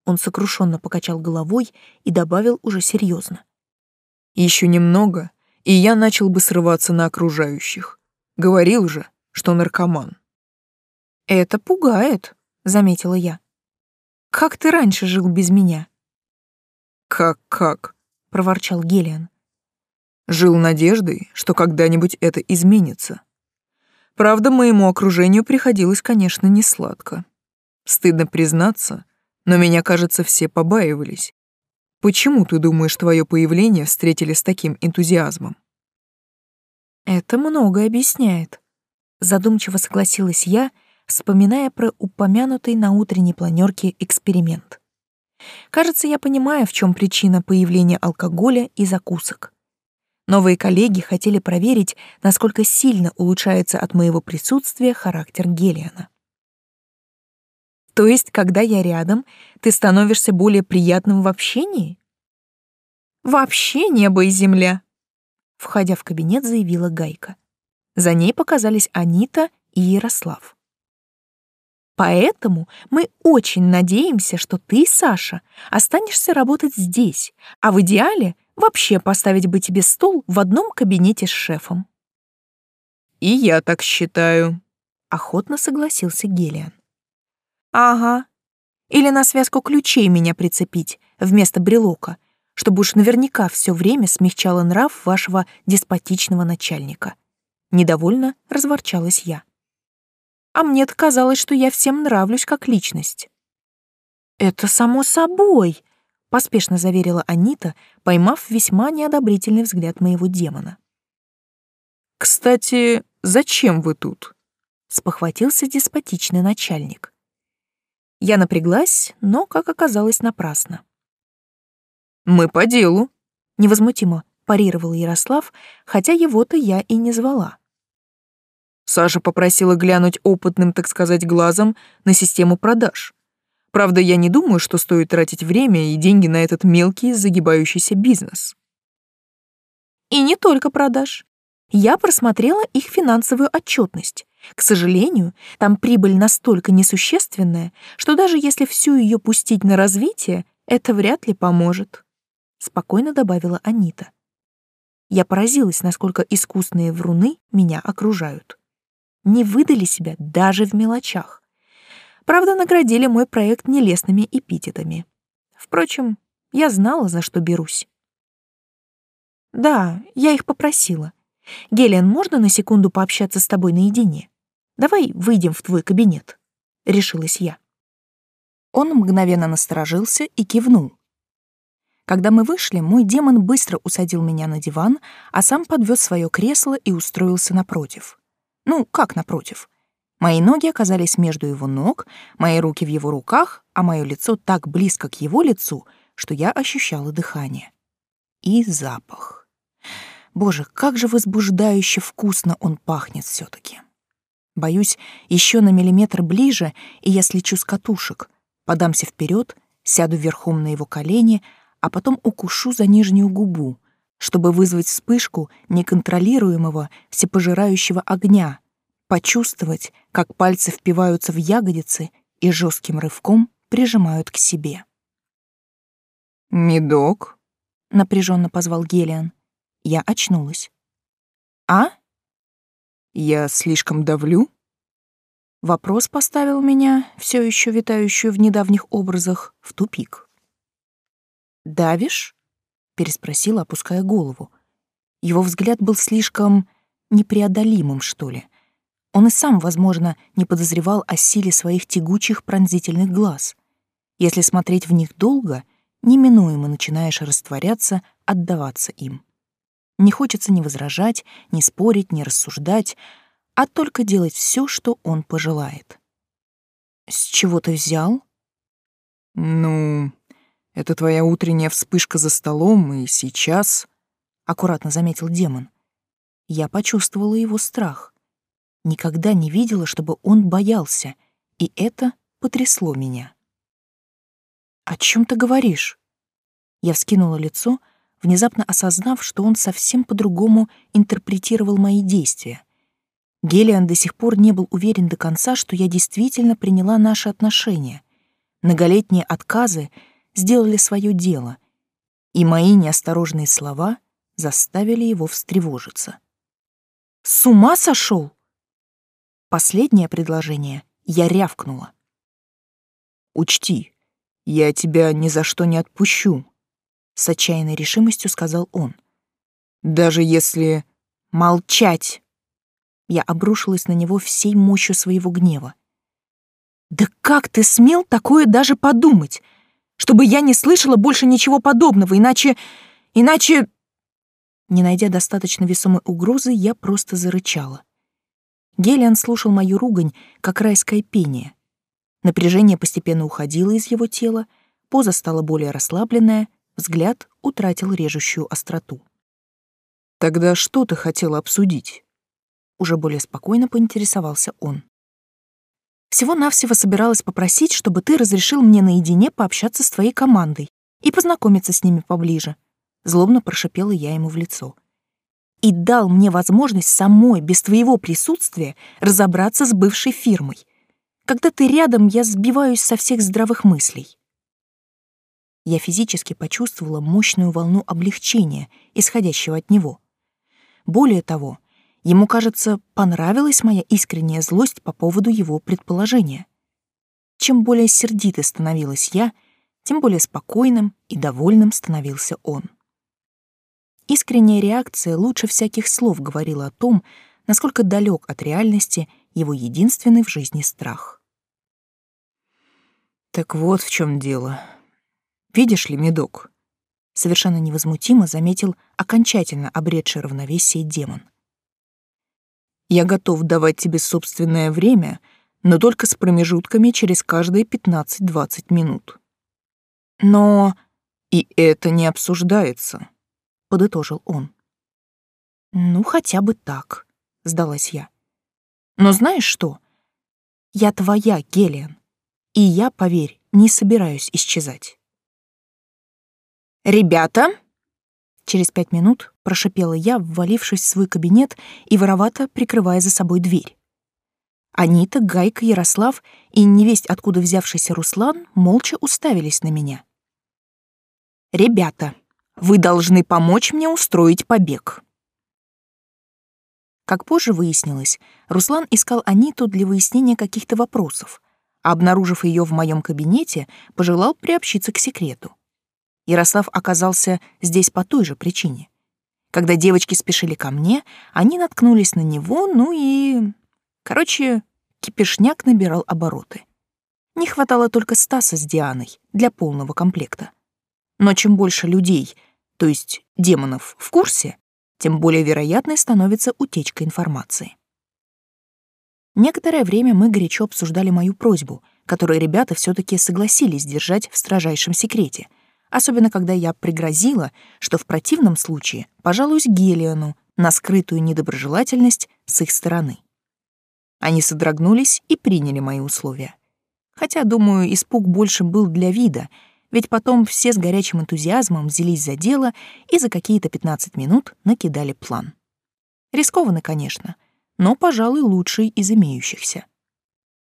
Он сокрушенно покачал головой и добавил уже серьезно. Еще немного, и я начал бы срываться на окружающих. Говорил же, что наркоман. Это пугает, заметила я. Как ты раньше жил без меня? Как-как? проворчал Гелиан. Жил надеждой, что когда-нибудь это изменится. Правда, моему окружению приходилось, конечно, не сладко. Стыдно признаться, но меня, кажется, все побаивались. Почему ты думаешь, твое появление встретили с таким энтузиазмом? Это многое объясняет. Задумчиво согласилась я, вспоминая про упомянутый на утренней планерке эксперимент. Кажется, я понимаю, в чем причина появления алкоголя и закусок. Новые коллеги хотели проверить, насколько сильно улучшается от моего присутствия характер Гелиана. То есть, когда я рядом, ты становишься более приятным в общении? Вообще небо и земля, входя в кабинет, заявила Гайка. За ней показались Анита и Ярослав. Поэтому мы очень надеемся, что ты, Саша, останешься работать здесь, а в идеале вообще поставить бы тебе стол в одном кабинете с шефом. И я так считаю, охотно согласился Гелиан. Ага. Или на связку ключей меня прицепить вместо брелока, чтобы уж наверняка все время смягчало нрав вашего деспотичного начальника. Недовольно разворчалась я а мне-то казалось, что я всем нравлюсь как личность. «Это само собой», — поспешно заверила Анита, поймав весьма неодобрительный взгляд моего демона. «Кстати, зачем вы тут?» — спохватился деспотичный начальник. Я напряглась, но, как оказалось, напрасно. «Мы по делу», — невозмутимо парировал Ярослав, хотя его-то я и не звала. Саша попросила глянуть опытным, так сказать, глазом на систему продаж. Правда, я не думаю, что стоит тратить время и деньги на этот мелкий загибающийся бизнес. И не только продаж. Я просмотрела их финансовую отчетность. К сожалению, там прибыль настолько несущественная, что даже если всю ее пустить на развитие, это вряд ли поможет. Спокойно добавила Анита. Я поразилась, насколько искусные вруны меня окружают не выдали себя даже в мелочах. Правда, наградили мой проект нелестными эпитетами. Впрочем, я знала, за что берусь. Да, я их попросила. Гелиан, можно на секунду пообщаться с тобой наедине? Давай выйдем в твой кабинет, решилась я. Он мгновенно насторожился и кивнул. Когда мы вышли, мой демон быстро усадил меня на диван, а сам подвез свое кресло и устроился напротив. Ну, как напротив. Мои ноги оказались между его ног, мои руки в его руках, а мое лицо так близко к его лицу, что я ощущала дыхание. И запах. Боже, как же возбуждающе вкусно он пахнет все таки Боюсь, еще на миллиметр ближе, и я слечу с катушек, подамся вперед, сяду верхом на его колени, а потом укушу за нижнюю губу, чтобы вызвать вспышку неконтролируемого всепожирающего огня, почувствовать, как пальцы впиваются в ягодицы и жестким рывком прижимают к себе. «Медок?» — напряженно позвал Гелиан. Я очнулась. «А?» «Я слишком давлю?» Вопрос поставил меня, все еще витающую в недавних образах, в тупик. «Давишь?» Переспросила, опуская голову. Его взгляд был слишком непреодолимым, что ли. Он и сам, возможно, не подозревал о силе своих тягучих пронзительных глаз. Если смотреть в них долго, неминуемо начинаешь растворяться, отдаваться им. Не хочется ни возражать, ни спорить, ни рассуждать, а только делать все, что он пожелает. «С чего ты взял?» «Ну, это твоя утренняя вспышка за столом, и сейчас...» — аккуратно заметил демон. Я почувствовала его страх. Никогда не видела, чтобы он боялся, и это потрясло меня. «О чем ты говоришь?» Я вскинула лицо, внезапно осознав, что он совсем по-другому интерпретировал мои действия. Гелиан до сих пор не был уверен до конца, что я действительно приняла наши отношения. Многолетние отказы — сделали свое дело, и мои неосторожные слова заставили его встревожиться. «С ума сошел?» Последнее предложение я рявкнула. «Учти, я тебя ни за что не отпущу», — с отчаянной решимостью сказал он. «Даже если...» «Молчать!» Я обрушилась на него всей мощью своего гнева. «Да как ты смел такое даже подумать? Чтобы я не слышала больше ничего подобного, иначе... иначе...» Не найдя достаточно весомой угрозы, я просто зарычала. Гелиан слушал мою ругань, как райское пение. Напряжение постепенно уходило из его тела, поза стала более расслабленная, взгляд утратил режущую остроту. Тогда что ты хотела обсудить? Уже более спокойно поинтересовался он. Всего-навсего собиралась попросить, чтобы ты разрешил мне наедине пообщаться с твоей командой и познакомиться с ними поближе. Злобно прошипела я ему в лицо. И дал мне возможность самой, без твоего присутствия, разобраться с бывшей фирмой. Когда ты рядом, я сбиваюсь со всех здравых мыслей. Я физически почувствовала мощную волну облегчения, исходящего от него. Более того, ему, кажется, понравилась моя искренняя злость по поводу его предположения. Чем более сердитой становилась я, тем более спокойным и довольным становился он. Искренняя реакция лучше всяких слов говорила о том, насколько далек от реальности его единственный в жизни страх. «Так вот в чем дело. Видишь ли, медок?» Совершенно невозмутимо заметил окончательно обретший равновесие демон. «Я готов давать тебе собственное время, но только с промежутками через каждые 15-20 минут. Но и это не обсуждается», — подытожил он. «Ну, хотя бы так», — сдалась я. «Но знаешь что? Я твоя, Гелиан, и я, поверь, не собираюсь исчезать». «Ребята!» Через пять минут прошипела я, ввалившись в свой кабинет и воровато прикрывая за собой дверь. Анита, Гайка, Ярослав и невесть откуда взявшийся Руслан молча уставились на меня. «Ребята, вы должны помочь мне устроить побег». Как позже выяснилось, Руслан искал Аниту для выяснения каких-то вопросов, а обнаружив ее в моем кабинете, пожелал приобщиться к секрету. Ярослав оказался здесь по той же причине. Когда девочки спешили ко мне, они наткнулись на него, ну и... Короче, кипишняк набирал обороты. Не хватало только Стаса с Дианой для полного комплекта. Но чем больше людей, то есть демонов, в курсе, тем более вероятной становится утечка информации. Некоторое время мы горячо обсуждали мою просьбу, которую ребята все таки согласились держать в строжайшем секрете, особенно когда я пригрозила, что в противном случае пожалуюсь Гелиону на скрытую недоброжелательность с их стороны. Они содрогнулись и приняли мои условия. Хотя, думаю, испуг больше был для вида — ведь потом все с горячим энтузиазмом взялись за дело и за какие-то 15 минут накидали план. Рискованно, конечно, но, пожалуй, лучший из имеющихся.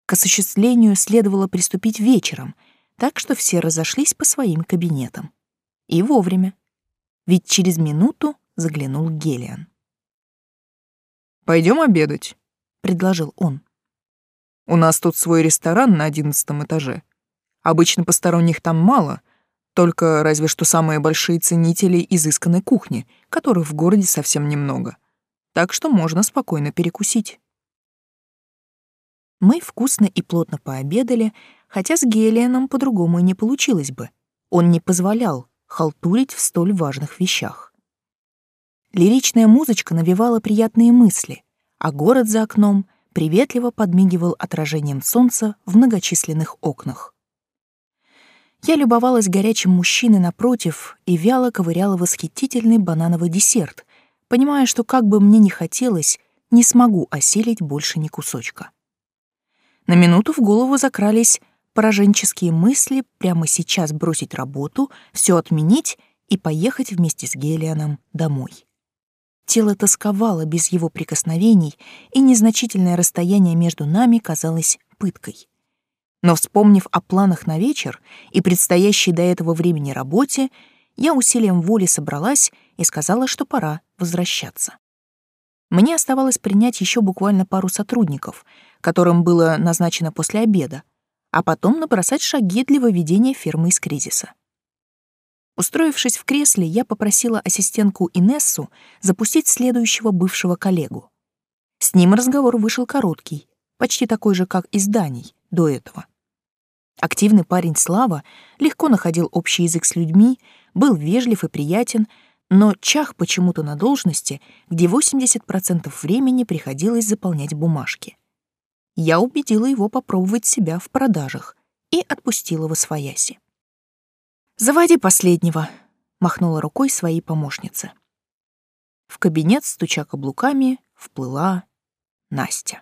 К осуществлению следовало приступить вечером, так что все разошлись по своим кабинетам. И вовремя. Ведь через минуту заглянул Гелиан. Пойдем обедать», — предложил он. «У нас тут свой ресторан на одиннадцатом этаже. Обычно посторонних там мало, только разве что самые большие ценители изысканной кухни, которых в городе совсем немного. Так что можно спокойно перекусить. Мы вкусно и плотно пообедали, хотя с Гелианом по-другому и не получилось бы. Он не позволял халтурить в столь важных вещах. Лиричная музычка навевала приятные мысли, а город за окном приветливо подмигивал отражением солнца в многочисленных окнах. Я любовалась горячим мужчиной напротив и вяло ковыряла восхитительный банановый десерт, понимая, что как бы мне ни хотелось, не смогу осилить больше ни кусочка. На минуту в голову закрались пораженческие мысли прямо сейчас бросить работу, все отменить и поехать вместе с Гелианом домой. Тело тосковало без его прикосновений, и незначительное расстояние между нами казалось пыткой. Но вспомнив о планах на вечер и предстоящей до этого времени работе, я усилием воли собралась и сказала, что пора возвращаться. Мне оставалось принять еще буквально пару сотрудников, которым было назначено после обеда, а потом набросать шаги для выведения фирмы из кризиса. Устроившись в кресле, я попросила ассистентку Инессу запустить следующего бывшего коллегу. С ним разговор вышел короткий, почти такой же, как и с Даней до этого. Активный парень Слава легко находил общий язык с людьми, был вежлив и приятен, но чах почему-то на должности, где 80% времени приходилось заполнять бумажки. Я убедила его попробовать себя в продажах и отпустила в освояси. «Заводи последнего», — махнула рукой своей помощнице. В кабинет, стуча каблуками, вплыла Настя.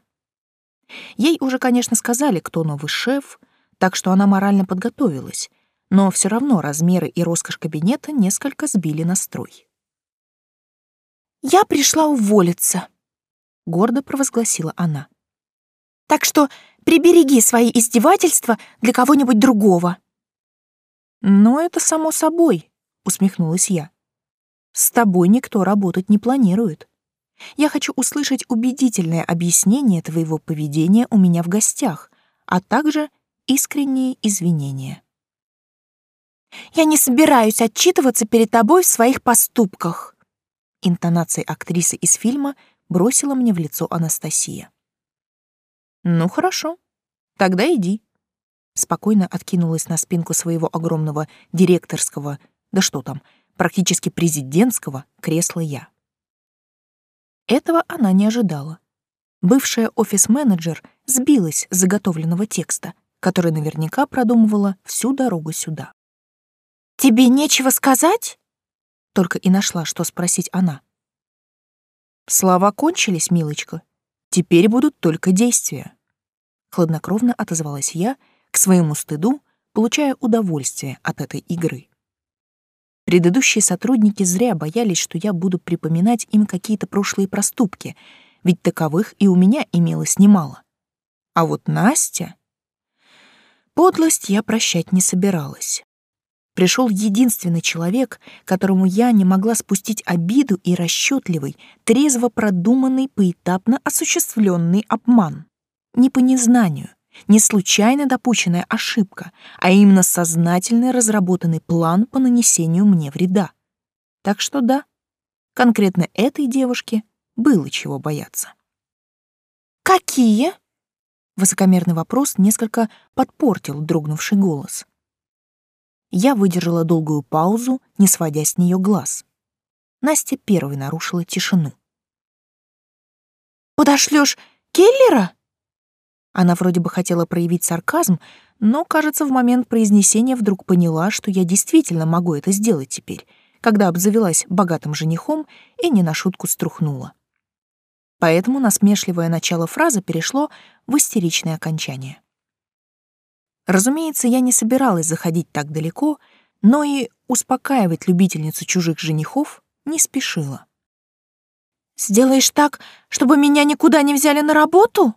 Ей уже, конечно, сказали, кто новый шеф, так что она морально подготовилась, но все равно размеры и роскошь кабинета несколько сбили настрой. «Я пришла уволиться», — гордо провозгласила она. «Так что прибереги свои издевательства для кого-нибудь другого». «Но это само собой», — усмехнулась я. «С тобой никто работать не планирует. Я хочу услышать убедительное объяснение твоего поведения у меня в гостях, а также искренние извинения». «Я не собираюсь отчитываться перед тобой в своих поступках», интонацией актрисы из фильма бросила мне в лицо Анастасия. «Ну хорошо, тогда иди». Спокойно откинулась на спинку своего огромного директорского, да что там, практически президентского кресла я. Этого она не ожидала. Бывшая офис-менеджер сбилась с заготовленного текста, который наверняка продумывала всю дорогу сюда. «Тебе нечего сказать?» Только и нашла, что спросить она. «Слова кончились, милочка. Теперь будут только действия». Хладнокровно отозвалась я, к своему стыду, получая удовольствие от этой игры. Предыдущие сотрудники зря боялись, что я буду припоминать им какие-то прошлые проступки, ведь таковых и у меня имелось немало. А вот Настя... Подлость я прощать не собиралась пришел единственный человек, которому я не могла спустить обиду и расчетливый, трезво продуманный, поэтапно осуществленный обман. Не по незнанию, не случайно допущенная ошибка, а именно сознательно разработанный план по нанесению мне вреда. Так что да, конкретно этой девушке было чего бояться. «Какие?» Высокомерный вопрос несколько подпортил дрогнувший голос. Я выдержала долгую паузу, не сводя с нее глаз. Настя первой нарушила тишину. «Подошлёшь Келлера?» Она вроде бы хотела проявить сарказм, но, кажется, в момент произнесения вдруг поняла, что я действительно могу это сделать теперь, когда обзавелась богатым женихом и не на шутку струхнула. Поэтому насмешливое начало фразы перешло в истеричное окончание. Разумеется, я не собиралась заходить так далеко, но и успокаивать любительницу чужих женихов не спешила. «Сделаешь так, чтобы меня никуда не взяли на работу?»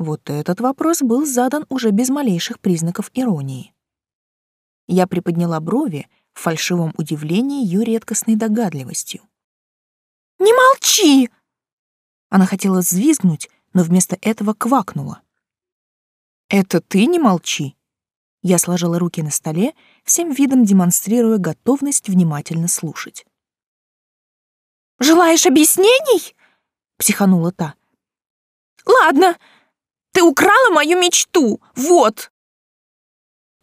Вот этот вопрос был задан уже без малейших признаков иронии. Я приподняла брови в фальшивом удивлении ее редкостной догадливостью. «Не молчи!» Она хотела взвизгнуть, но вместо этого квакнула. «Это ты не молчи!» Я сложила руки на столе, всем видом демонстрируя готовность внимательно слушать. «Желаешь объяснений?» — психанула та. «Ладно, ты украла мою мечту, вот!»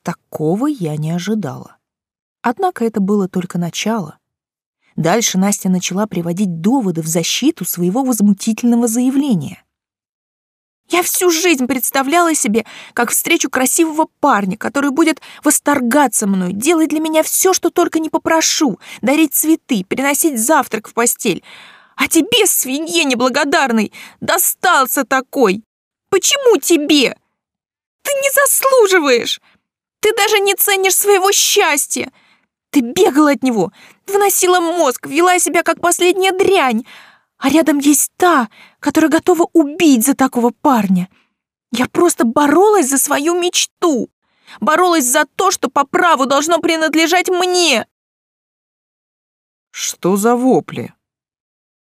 Такого я не ожидала. Однако это было только начало. Дальше Настя начала приводить доводы в защиту своего возмутительного заявления. Я всю жизнь представляла себе, как встречу красивого парня, который будет восторгаться мной, делать для меня все, что только не попрошу, дарить цветы, приносить завтрак в постель. А тебе, свинье неблагодарный, достался такой. Почему тебе? Ты не заслуживаешь. Ты даже не ценишь своего счастья. Ты бегала от него, выносила мозг, вела себя как последняя дрянь, а рядом есть та, которая готова убить за такого парня. Я просто боролась за свою мечту. Боролась за то, что по праву должно принадлежать мне. Что за вопли?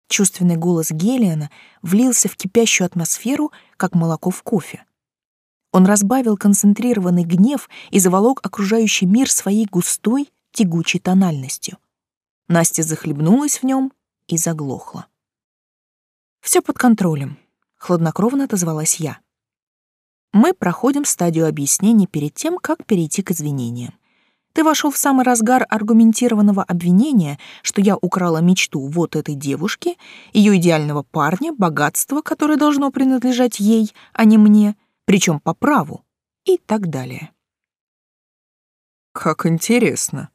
Чувственный голос Гелиана влился в кипящую атмосферу, как молоко в кофе. Он разбавил концентрированный гнев и заволок окружающий мир своей густой, тягучей тональностью. Настя захлебнулась в нем и заглохла. Все под контролем, хладнокровно отозвалась я. Мы проходим стадию объяснений перед тем, как перейти к извинениям. Ты вошел в самый разгар аргументированного обвинения, что я украла мечту вот этой девушки, ее идеального парня, богатство, которое должно принадлежать ей, а не мне, причем по праву, и так далее. Как интересно.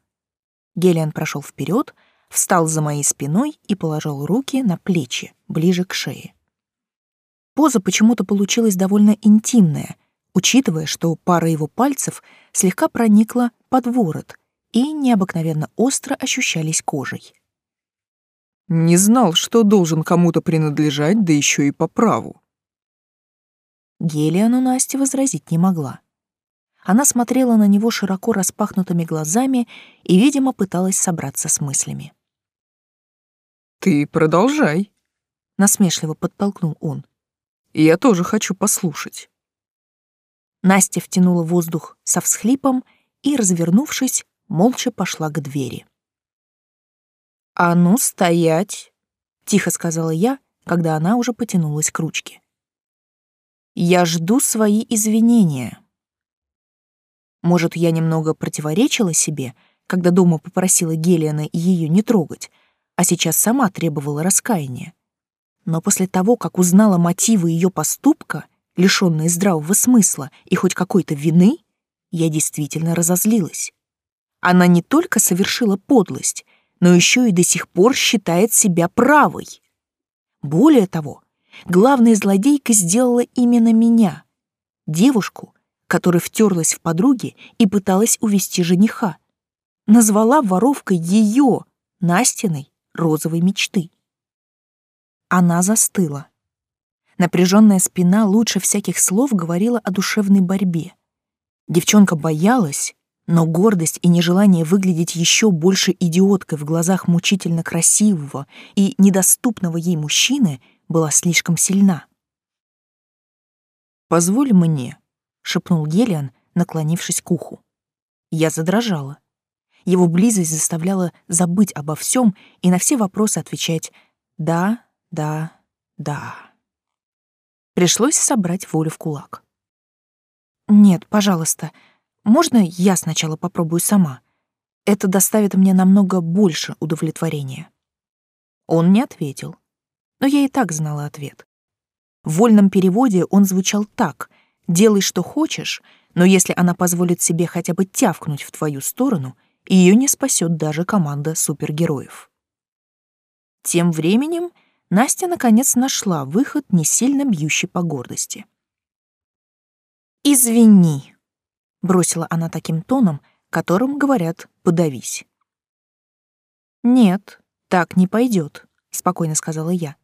Гелиан прошел вперед, встал за моей спиной и положил руки на плечи, ближе к шее. Поза почему-то получилась довольно интимная, учитывая, что пара его пальцев слегка проникла под ворот и необыкновенно остро ощущались кожей. «Не знал, что должен кому-то принадлежать, да еще и по праву». Гелиану Настя возразить не могла. Она смотрела на него широко распахнутыми глазами и, видимо, пыталась собраться с мыслями. «Ты продолжай», — насмешливо подтолкнул он. «Я тоже хочу послушать». Настя втянула воздух со всхлипом и, развернувшись, молча пошла к двери. «А ну, стоять!» — тихо сказала я, когда она уже потянулась к ручке. «Я жду свои извинения». Может, я немного противоречила себе, когда дома попросила Гелиана ее не трогать, а сейчас сама требовала раскаяния. Но после того, как узнала мотивы ее поступка, лишённые здравого смысла и хоть какой-то вины, я действительно разозлилась. Она не только совершила подлость, но еще и до сих пор считает себя правой. Более того, главная злодейка сделала именно меня, девушку, которая втерлась в подруги и пыталась увести жениха. Назвала воровкой ее, Настиной, розовой мечты. Она застыла. Напряженная спина лучше всяких слов говорила о душевной борьбе. Девчонка боялась, но гордость и нежелание выглядеть еще больше идиоткой в глазах мучительно красивого и недоступного ей мужчины была слишком сильна. «Позволь мне», — шепнул Гелиан, наклонившись к уху. Я задрожала. Его близость заставляла забыть обо всем и на все вопросы отвечать «да, да, да». Пришлось собрать волю в кулак. «Нет, пожалуйста, можно я сначала попробую сама? Это доставит мне намного больше удовлетворения». Он не ответил, но я и так знала ответ. В вольном переводе он звучал так «делай, что хочешь», но если она позволит себе хотя бы тявкнуть в твою сторону — ее не спасет даже команда супергероев. Тем временем Настя наконец нашла выход, не сильно бьющий по гордости. «Извини», — бросила она таким тоном, которым говорят «подавись». «Нет, так не пойдет», — спокойно сказала я.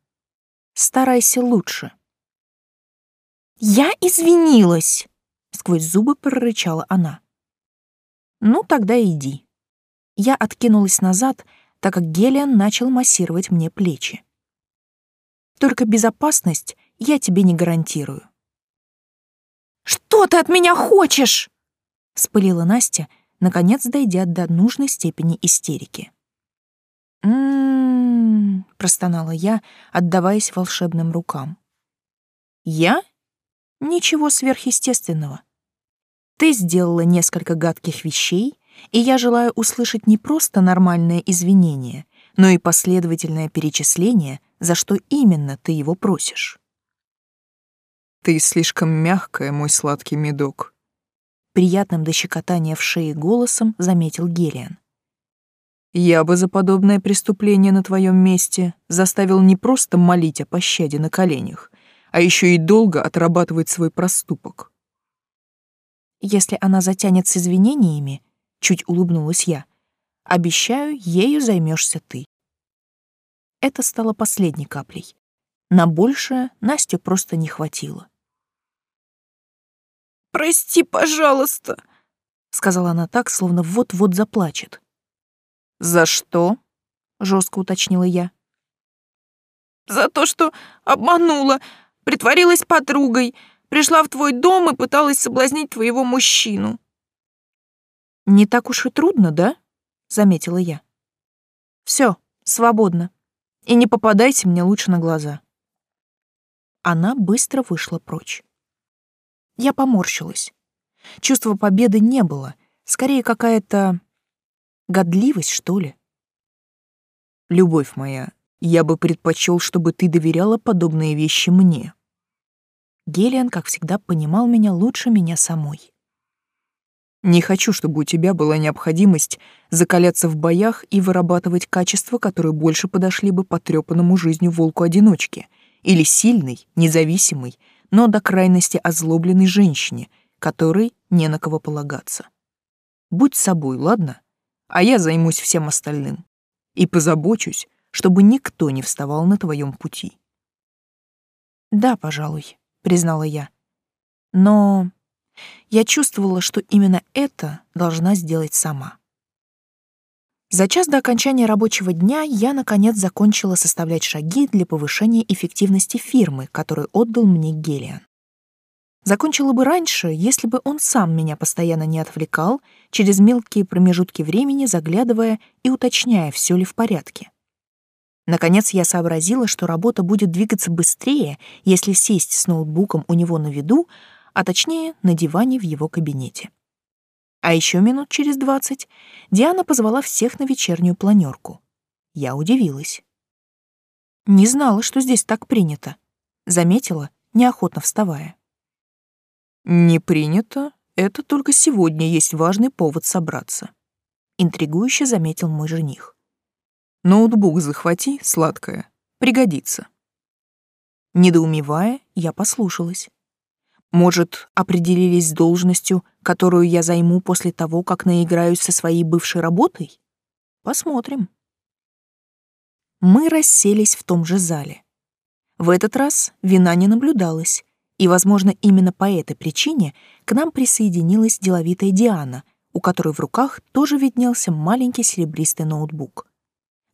«Старайся лучше». «Я извинилась!» — сквозь зубы прорычала она. «Ну, тогда иди». Я откинулась назад, так как Гелиан начал массировать мне плечи. Только безопасность я тебе не гарантирую. «Что ты от меня хочешь?» — спылила Настя, наконец дойдя до нужной степени истерики. «М-м-м», простонала я, отдаваясь волшебным рукам. «Я? Ничего сверхъестественного. Ты сделала несколько гадких вещей, и я желаю услышать не просто нормальное извинение, но и последовательное перечисление, за что именно ты его просишь. Ты слишком мягкая, мой сладкий медок. Приятным до щекотания в шее голосом заметил Гелиан. Я бы за подобное преступление на твоем месте заставил не просто молить о пощаде на коленях, а еще и долго отрабатывать свой проступок. Если она затянет с извинениями, Чуть улыбнулась я. Обещаю, ею займешься ты. Это стало последней каплей. На большее Настя просто не хватило. «Прости, пожалуйста», — сказала она так, словно вот-вот заплачет. «За что?» — жестко уточнила я. «За то, что обманула, притворилась подругой, пришла в твой дом и пыталась соблазнить твоего мужчину». «Не так уж и трудно, да?» — заметила я. Все, свободно. И не попадайте мне лучше на глаза». Она быстро вышла прочь. Я поморщилась. Чувства победы не было, скорее какая-то годливость, что ли. «Любовь моя, я бы предпочел, чтобы ты доверяла подобные вещи мне». Гелиан, как всегда, понимал меня лучше меня самой. Не хочу, чтобы у тебя была необходимость закаляться в боях и вырабатывать качества, которые больше подошли бы потрепанному жизнью волку-одиночке или сильной, независимой, но до крайности озлобленной женщине, которой не на кого полагаться. Будь собой, ладно? А я займусь всем остальным. И позабочусь, чтобы никто не вставал на твоем пути. Да, пожалуй, признала я. Но я чувствовала, что именно это должна сделать сама. За час до окончания рабочего дня я, наконец, закончила составлять шаги для повышения эффективности фирмы, которую отдал мне Гелиан. Закончила бы раньше, если бы он сам меня постоянно не отвлекал, через мелкие промежутки времени заглядывая и уточняя, все ли в порядке. Наконец я сообразила, что работа будет двигаться быстрее, если сесть с ноутбуком у него на виду, а точнее на диване в его кабинете. А еще минут через двадцать Диана позвала всех на вечернюю планерку. Я удивилась. Не знала, что здесь так принято. Заметила, неохотно вставая. «Не принято. Это только сегодня есть важный повод собраться», — интригующе заметил мой жених. «Ноутбук захвати, сладкое. Пригодится». Недоумевая, я послушалась. Может, определились с должностью, которую я займу после того, как наиграюсь со своей бывшей работой? Посмотрим. Мы расселись в том же зале. В этот раз вина не наблюдалась, и, возможно, именно по этой причине к нам присоединилась деловитая Диана, у которой в руках тоже виднелся маленький серебристый ноутбук.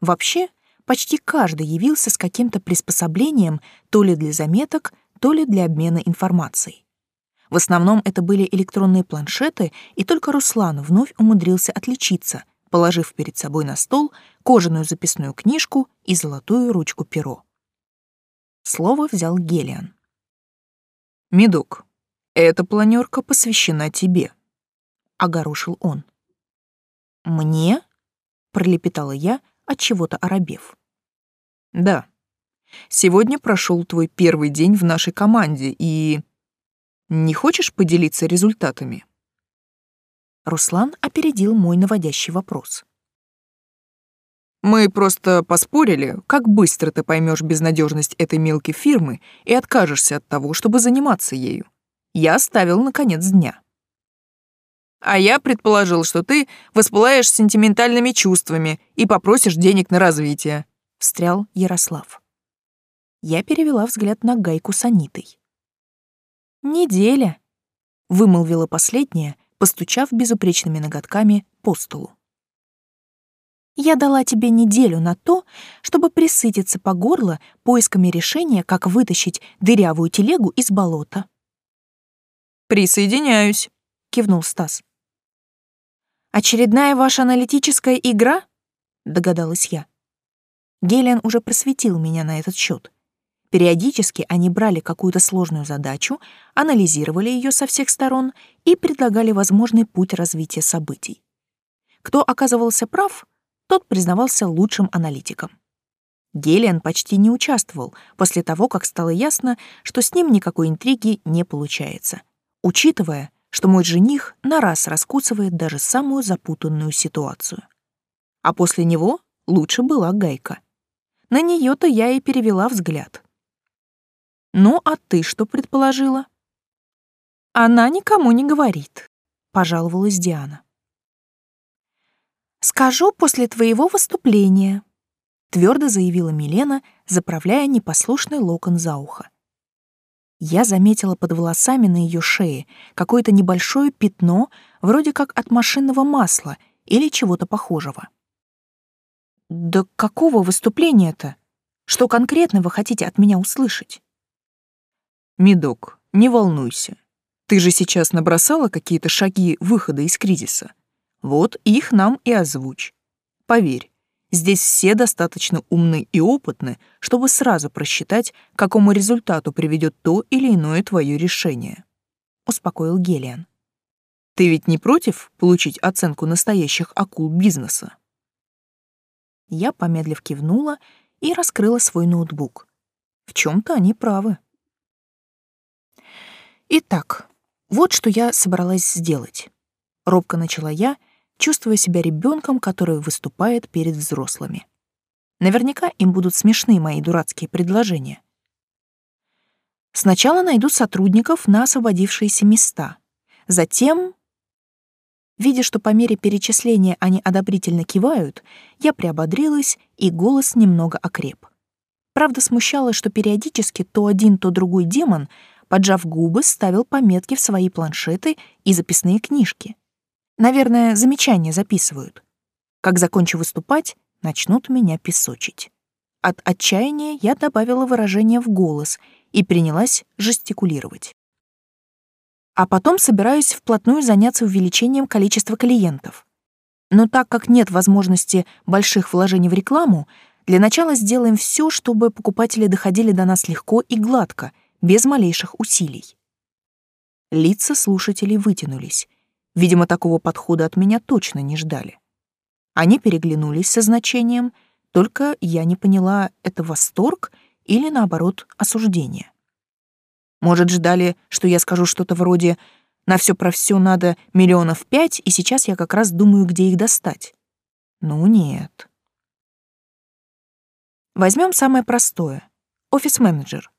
Вообще, почти каждый явился с каким-то приспособлением то ли для заметок, то ли для обмена информацией. В основном это были электронные планшеты, и только Руслан вновь умудрился отличиться, положив перед собой на стол кожаную записную книжку и золотую ручку-перо. Слово взял Гелиан. «Медок, эта планерка посвящена тебе», — огорошил он. «Мне?» — пролепетала я, от чего-то оробев. «Да. Сегодня прошел твой первый день в нашей команде, и...» Не хочешь поделиться результатами? Руслан опередил мой наводящий вопрос. Мы просто поспорили, как быстро ты поймешь безнадежность этой мелкой фирмы и откажешься от того, чтобы заниматься ею. Я ставил на конец дня. А я предположил, что ты воспылаешь сентиментальными чувствами и попросишь денег на развитие, встрял Ярослав. Я перевела взгляд на гайку с Анитой. «Неделя», — вымолвила последняя, постучав безупречными ноготками по столу. «Я дала тебе неделю на то, чтобы присытиться по горло поисками решения, как вытащить дырявую телегу из болота». «Присоединяюсь», — кивнул Стас. «Очередная ваша аналитическая игра?» — догадалась я. Гелиан уже просветил меня на этот счет. Периодически они брали какую-то сложную задачу, анализировали ее со всех сторон и предлагали возможный путь развития событий. Кто оказывался прав, тот признавался лучшим аналитиком. Гелиан почти не участвовал после того, как стало ясно, что с ним никакой интриги не получается, учитывая, что мой жених на раз раскусывает даже самую запутанную ситуацию. А после него лучше была Гайка. На нее то я и перевела взгляд. Ну, а ты что предположила? Она никому не говорит, пожаловалась Диана. Скажу после твоего выступления, твердо заявила Милена, заправляя непослушный локон за ухо. Я заметила под волосами на ее шее какое-то небольшое пятно, вроде как от машинного масла или чего-то похожего. «Да какого выступления-то? Что конкретно вы хотите от меня услышать?» Медок, не волнуйся. Ты же сейчас набросала какие-то шаги выхода из кризиса. Вот их нам и озвучь. Поверь, здесь все достаточно умны и опытны, чтобы сразу просчитать, к какому результату приведет то или иное твое решение. Успокоил Гелиан. Ты ведь не против получить оценку настоящих акул бизнеса? Я, помедлив, кивнула и раскрыла свой ноутбук. В чем то они правы. Итак, вот что я собралась сделать. Робко начала я, чувствуя себя ребенком, который выступает перед взрослыми. Наверняка им будут смешны мои дурацкие предложения. Сначала найду сотрудников на освободившиеся места. Затем... Видя, что по мере перечисления они одобрительно кивают, я приободрилась, и голос немного окреп. Правда, смущало, что периодически то один, то другой демон, поджав губы, ставил пометки в свои планшеты и записные книжки. Наверное, замечания записывают. Как закончу выступать, начнут меня песочить. От отчаяния я добавила выражение в голос и принялась жестикулировать. А потом собираюсь вплотную заняться увеличением количества клиентов. Но так как нет возможности больших вложений в рекламу, для начала сделаем все, чтобы покупатели доходили до нас легко и гладко, без малейших усилий. Лица слушателей вытянулись. Видимо, такого подхода от меня точно не ждали. Они переглянулись со значением, только я не поняла, это восторг или, наоборот, осуждение. Может, ждали, что я скажу что-то вроде «на все про все надо миллионов пять, и сейчас я как раз думаю, где их достать». Ну нет. Возьмем самое простое — офис-менеджер.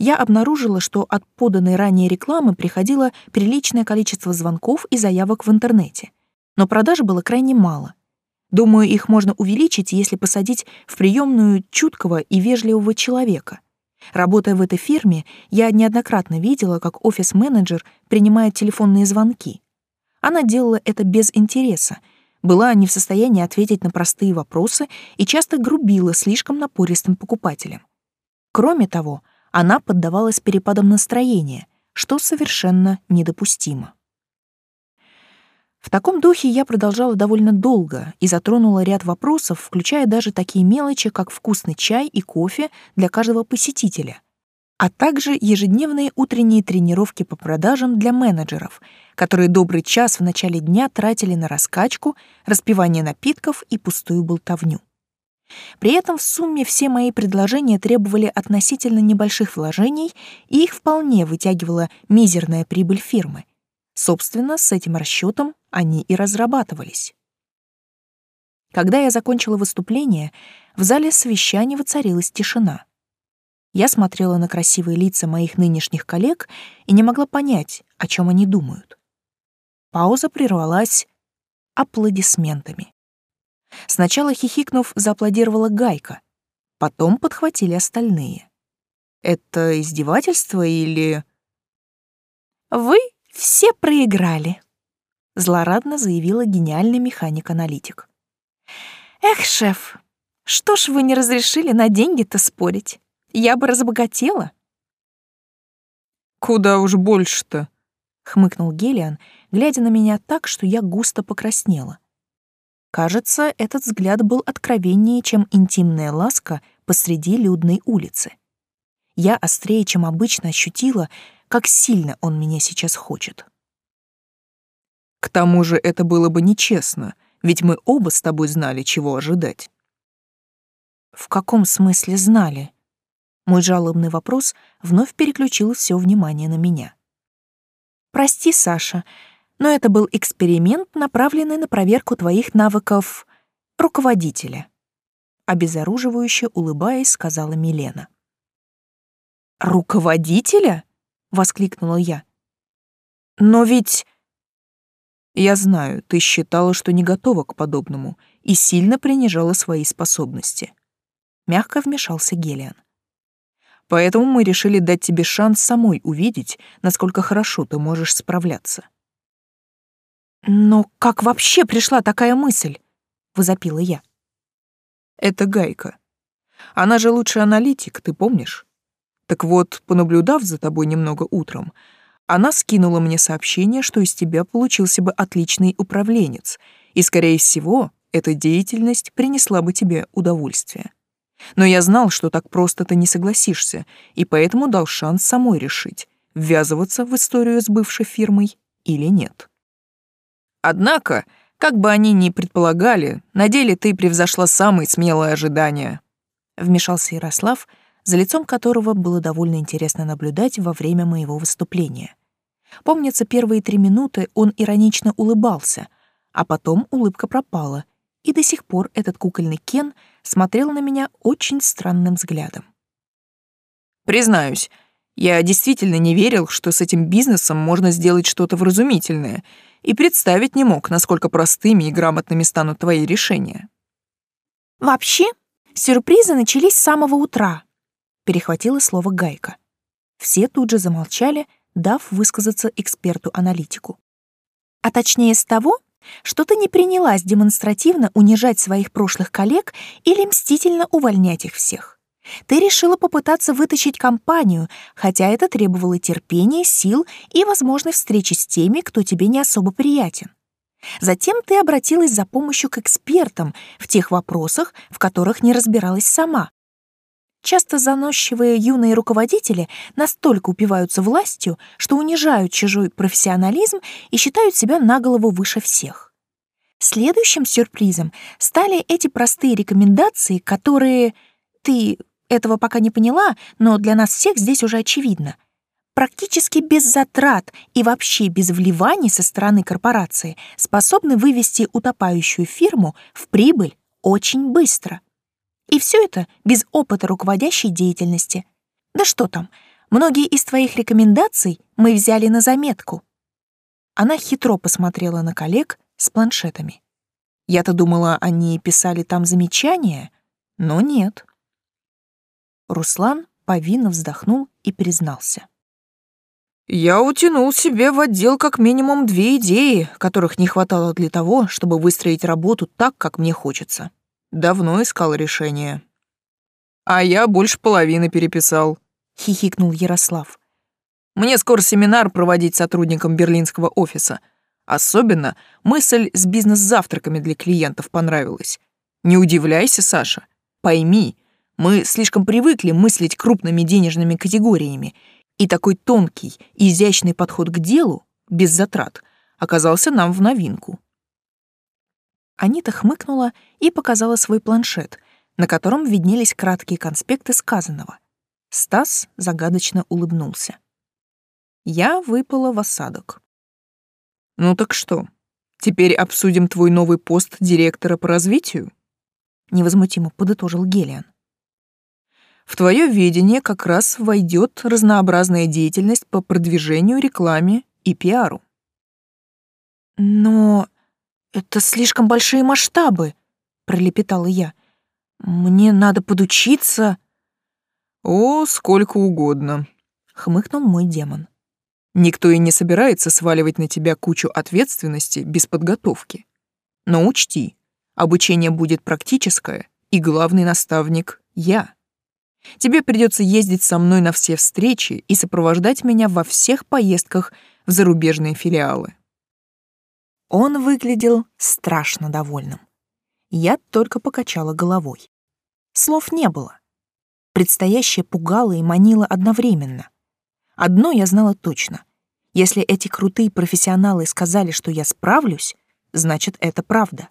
Я обнаружила, что от поданной ранее рекламы приходило приличное количество звонков и заявок в интернете, но продаж было крайне мало. Думаю, их можно увеличить, если посадить в приемную чуткого и вежливого человека. Работая в этой фирме, я неоднократно видела, как офис-менеджер принимает телефонные звонки. Она делала это без интереса, была не в состоянии ответить на простые вопросы и часто грубила слишком напористым покупателям. Кроме того, она поддавалась перепадам настроения, что совершенно недопустимо. В таком духе я продолжала довольно долго и затронула ряд вопросов, включая даже такие мелочи, как вкусный чай и кофе для каждого посетителя — а также ежедневные утренние тренировки по продажам для менеджеров, которые добрый час в начале дня тратили на раскачку, распивание напитков и пустую болтовню. При этом в сумме все мои предложения требовали относительно небольших вложений, и их вполне вытягивала мизерная прибыль фирмы. Собственно, с этим расчетом они и разрабатывались. Когда я закончила выступление, в зале совещания воцарилась тишина — я смотрела на красивые лица моих нынешних коллег и не могла понять, о чем они думают. Пауза прервалась аплодисментами. Сначала хихикнув, зааплодировала Гайка, потом подхватили остальные. Это издевательство или... «Вы все проиграли», — злорадно заявила гениальный механик-аналитик. «Эх, шеф, что ж вы не разрешили на деньги-то спорить? Я бы разбогатела. Куда уж больше-то, хмыкнул Гелиан, глядя на меня так, что я густо покраснела. Кажется, этот взгляд был откровеннее, чем интимная ласка посреди людной улицы. Я острее, чем обычно, ощутила, как сильно он меня сейчас хочет. К тому же это было бы нечестно, ведь мы оба с тобой знали, чего ожидать. В каком смысле знали? Мой жалобный вопрос вновь переключил все внимание на меня. «Прости, Саша, но это был эксперимент, направленный на проверку твоих навыков руководителя», обезоруживающе улыбаясь, сказала Милена. «Руководителя?» — воскликнула я. «Но ведь...» «Я знаю, ты считала, что не готова к подобному и сильно принижала свои способности», — мягко вмешался Гелиан. Поэтому мы решили дать тебе шанс самой увидеть, насколько хорошо ты можешь справляться. «Но как вообще пришла такая мысль?» — возопила я. «Это Гайка. Она же лучший аналитик, ты помнишь? Так вот, понаблюдав за тобой немного утром, она скинула мне сообщение, что из тебя получился бы отличный управленец, и, скорее всего, эта деятельность принесла бы тебе удовольствие. Но я знал, что так просто ты не согласишься, и поэтому дал шанс самой решить, ввязываться в историю с бывшей фирмой или нет. Однако, как бы они ни предполагали, на деле ты превзошла самые смелые ожидания. Вмешался Ярослав, за лицом которого было довольно интересно наблюдать во время моего выступления. Помнится, первые три минуты он иронично улыбался, а потом улыбка пропала, и до сих пор этот кукольный Кен смотрел на меня очень странным взглядом. «Признаюсь, я действительно не верил, что с этим бизнесом можно сделать что-то вразумительное, и представить не мог, насколько простыми и грамотными станут твои решения». «Вообще, сюрпризы начались с самого утра», — перехватила слово Гайка. Все тут же замолчали, дав высказаться эксперту-аналитику. А точнее с того, что ты не принялась демонстративно унижать своих прошлых коллег или мстительно увольнять их всех. Ты решила попытаться вытащить компанию, хотя это требовало терпения, сил и возможной встречи с теми, кто тебе не особо приятен. Затем ты обратилась за помощью к экспертам в тех вопросах, в которых не разбиралась сама. Часто заносчивые юные руководители настолько упиваются властью, что унижают чужой профессионализм и считают себя на голову выше всех. Следующим сюрпризом стали эти простые рекомендации, которые ты этого пока не поняла, но для нас всех здесь уже очевидно. Практически без затрат и вообще без вливаний со стороны корпорации способны вывести утопающую фирму в прибыль очень быстро. И все это без опыта руководящей деятельности. Да что там, многие из твоих рекомендаций мы взяли на заметку. Она хитро посмотрела на коллег с планшетами. Я-то думала, они писали там замечания, но нет. Руслан повинно вздохнул и признался. «Я утянул себе в отдел как минимум две идеи, которых не хватало для того, чтобы выстроить работу так, как мне хочется. Давно искал решение». «А я больше половины переписал», — хихикнул Ярослав. «Мне скоро семинар проводить сотрудникам берлинского офиса. Особенно мысль с бизнес-завтраками для клиентов понравилась. Не удивляйся, Саша. Пойми, мы слишком привыкли мыслить крупными денежными категориями, и такой тонкий, изящный подход к делу, без затрат, оказался нам в новинку. Анита хмыкнула и показала свой планшет, на котором виднелись краткие конспекты сказанного. Стас загадочно улыбнулся. Я выпала в осадок. «Ну так что, теперь обсудим твой новый пост директора по развитию?» Невозмутимо подытожил Гелиан. В твое видение как раз войдет разнообразная деятельность по продвижению, рекламе и пиару. Но это слишком большие масштабы, пролепетала я. Мне надо подучиться. О, сколько угодно, хмыкнул мой демон. Никто и не собирается сваливать на тебя кучу ответственности без подготовки. Но учти, обучение будет практическое, и главный наставник — я. Тебе придется ездить со мной на все встречи и сопровождать меня во всех поездках в зарубежные филиалы». Он выглядел страшно довольным. Я только покачала головой. Слов не было. Предстоящее пугало и манило одновременно. Одно я знала точно. Если эти крутые профессионалы сказали, что я справлюсь, значит, это правда.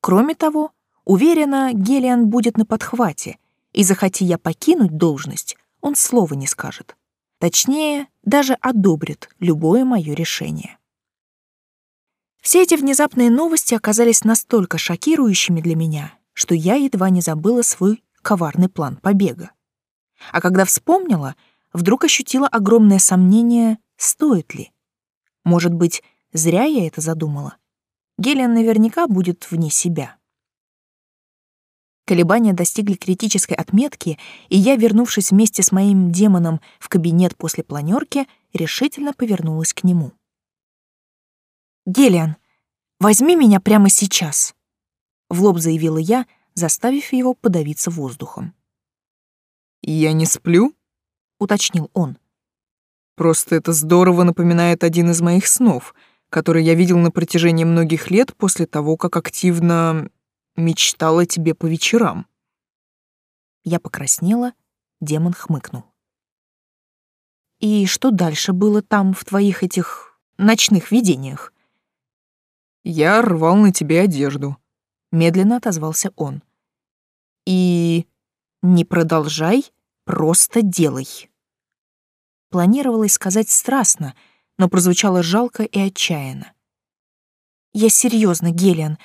Кроме того, уверена, Гелиан будет на подхвате — и захоти я покинуть должность, он слова не скажет. Точнее, даже одобрит любое мое решение. Все эти внезапные новости оказались настолько шокирующими для меня, что я едва не забыла свой коварный план побега. А когда вспомнила, вдруг ощутила огромное сомнение, стоит ли. Может быть, зря я это задумала. Гелиан наверняка будет вне себя. Колебания достигли критической отметки, и я, вернувшись вместе с моим демоном в кабинет после планерки, решительно повернулась к нему. «Гелиан, возьми меня прямо сейчас», — в лоб заявила я, заставив его подавиться воздухом. «Я не сплю?» — уточнил он. «Просто это здорово напоминает один из моих снов, который я видел на протяжении многих лет после того, как активно мечтала тебе по вечерам. Я покраснела, демон хмыкнул. И что дальше было там в твоих этих ночных видениях? Я рвал на тебе одежду, медленно отозвался он. И не продолжай, просто делай. Планировалось сказать страстно, но прозвучало жалко и отчаянно. «Я серьезно, Гелиан.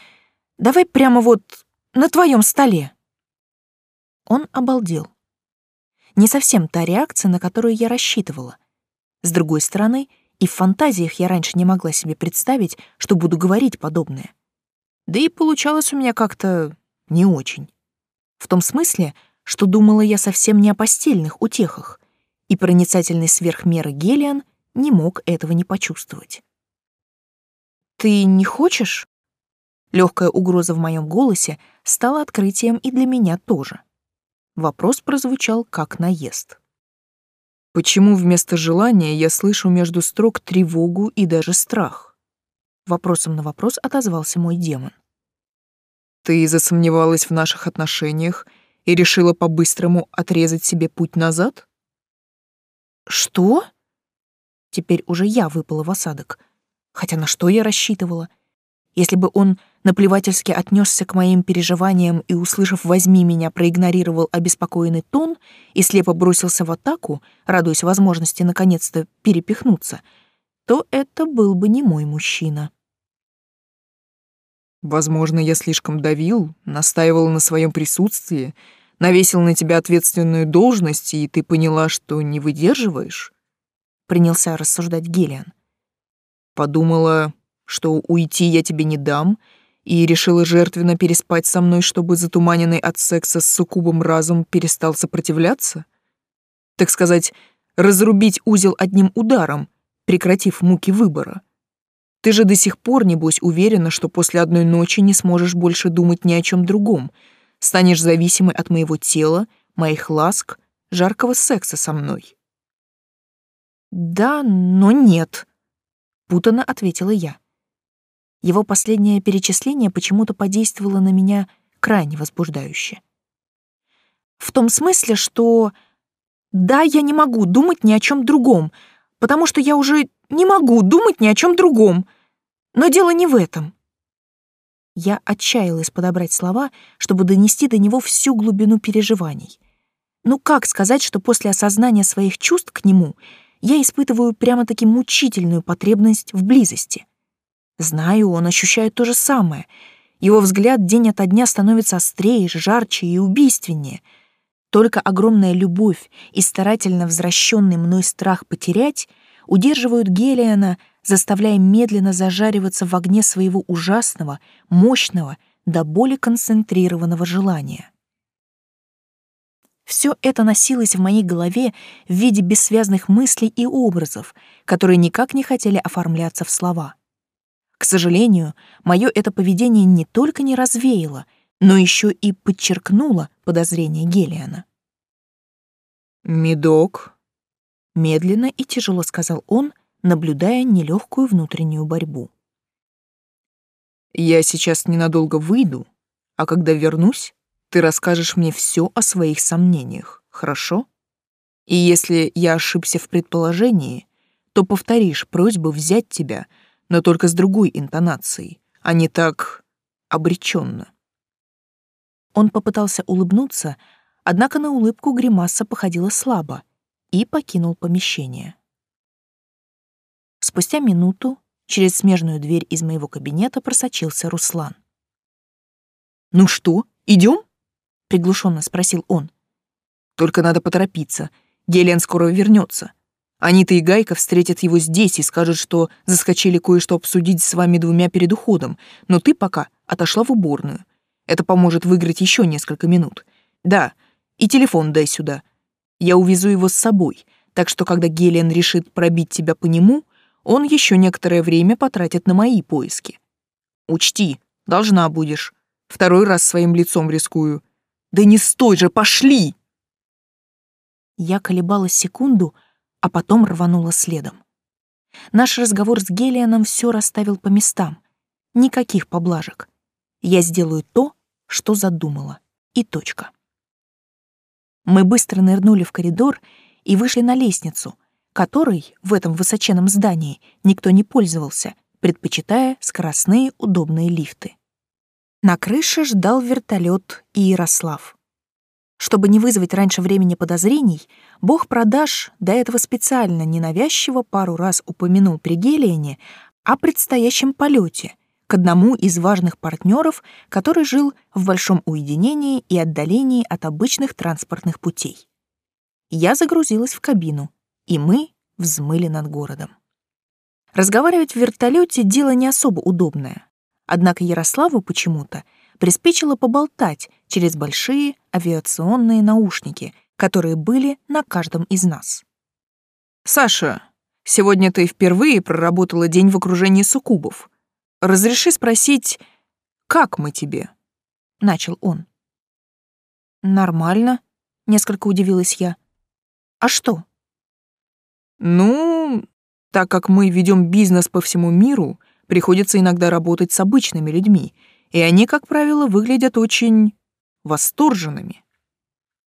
Давай прямо вот на твоем столе». Он обалдел. Не совсем та реакция, на которую я рассчитывала. С другой стороны, и в фантазиях я раньше не могла себе представить, что буду говорить подобное. Да и получалось у меня как-то не очень. В том смысле, что думала я совсем не о постельных утехах, и проницательный сверх меры Гелиан не мог этого не почувствовать. «Ты не хочешь?» Легкая угроза в моем голосе стала открытием и для меня тоже. Вопрос прозвучал как наезд. «Почему вместо желания я слышу между строк тревогу и даже страх?» Вопросом на вопрос отозвался мой демон. «Ты засомневалась в наших отношениях и решила по-быстрому отрезать себе путь назад? Что? Теперь уже я выпала в осадок. Хотя на что я рассчитывала? Если бы он наплевательски отнесся к моим переживаниям и, услышав «возьми меня», проигнорировал обеспокоенный тон и слепо бросился в атаку, радуясь возможности наконец-то перепихнуться, то это был бы не мой мужчина. Возможно, я слишком давил, настаивал на своем присутствии, навесил на тебя ответственную должность, и ты поняла, что не выдерживаешь? Принялся рассуждать Гелиан. Подумала, что уйти я тебе не дам, и решила жертвенно переспать со мной, чтобы затуманенный от секса с суккубом разум перестал сопротивляться? Так сказать, разрубить узел одним ударом, прекратив муки выбора. Ты же до сих пор, небось, уверена, что после одной ночи не сможешь больше думать ни о чем другом — станешь зависимой от моего тела, моих ласк, жаркого секса со мной. Да, но нет, путанно ответила я. Его последнее перечисление почему-то подействовало на меня крайне возбуждающе. В том смысле, что да, я не могу думать ни о чем другом, потому что я уже не могу думать ни о чем другом. Но дело не в этом. Я отчаялась подобрать слова, чтобы донести до него всю глубину переживаний. Ну как сказать, что после осознания своих чувств к нему я испытываю прямо-таки мучительную потребность в близости? Знаю, он ощущает то же самое. Его взгляд день ото дня становится острее, жарче и убийственнее. Только огромная любовь и старательно возвращенный мной страх потерять удерживают Гелиана заставляя медленно зажариваться в огне своего ужасного, мощного, до боли концентрированного желания. Все это носилось в моей голове в виде бессвязных мыслей и образов, которые никак не хотели оформляться в слова. К сожалению, мое это поведение не только не развеяло, но еще и подчеркнуло подозрение Гелиана. «Медок», — медленно и тяжело сказал он, наблюдая нелегкую внутреннюю борьбу. «Я сейчас ненадолго выйду, а когда вернусь, ты расскажешь мне все о своих сомнениях, хорошо? И если я ошибся в предположении, то повторишь просьбу взять тебя, но только с другой интонацией, а не так обреченно. Он попытался улыбнуться, однако на улыбку гримаса походила слабо и покинул помещение. Спустя минуту через смежную дверь из моего кабинета просочился Руслан. «Ну что, идем? приглушенно спросил он. «Только надо поторопиться. Гелен скоро вернется. Анита и Гайка встретят его здесь и скажут, что заскочили кое-что обсудить с вами двумя перед уходом, но ты пока отошла в уборную. Это поможет выиграть еще несколько минут. Да, и телефон дай сюда. Я увезу его с собой, так что когда Гелен решит пробить тебя по нему, он еще некоторое время потратит на мои поиски. Учти, должна будешь. Второй раз своим лицом рискую. Да не стой же, пошли!» Я колебалась секунду, а потом рванула следом. Наш разговор с Гелианом все расставил по местам. Никаких поблажек. Я сделаю то, что задумала. И точка. Мы быстро нырнули в коридор и вышли на лестницу, которой в этом высоченном здании никто не пользовался, предпочитая скоростные удобные лифты. На крыше ждал вертолет и Ярослав. Чтобы не вызвать раньше времени подозрений, бог продаж до этого специально ненавязчиво пару раз упомянул при Гелиене о предстоящем полете к одному из важных партнеров, который жил в большом уединении и отдалении от обычных транспортных путей. Я загрузилась в кабину, и мы взмыли над городом. Разговаривать в вертолете дело не особо удобное. Однако Ярославу почему-то приспичило поболтать через большие авиационные наушники, которые были на каждом из нас. «Саша, сегодня ты впервые проработала день в окружении суккубов. Разреши спросить, как мы тебе?» — начал он. «Нормально», — несколько удивилась я. «А что?» «Ну, так как мы ведем бизнес по всему миру, приходится иногда работать с обычными людьми, и они, как правило, выглядят очень восторженными.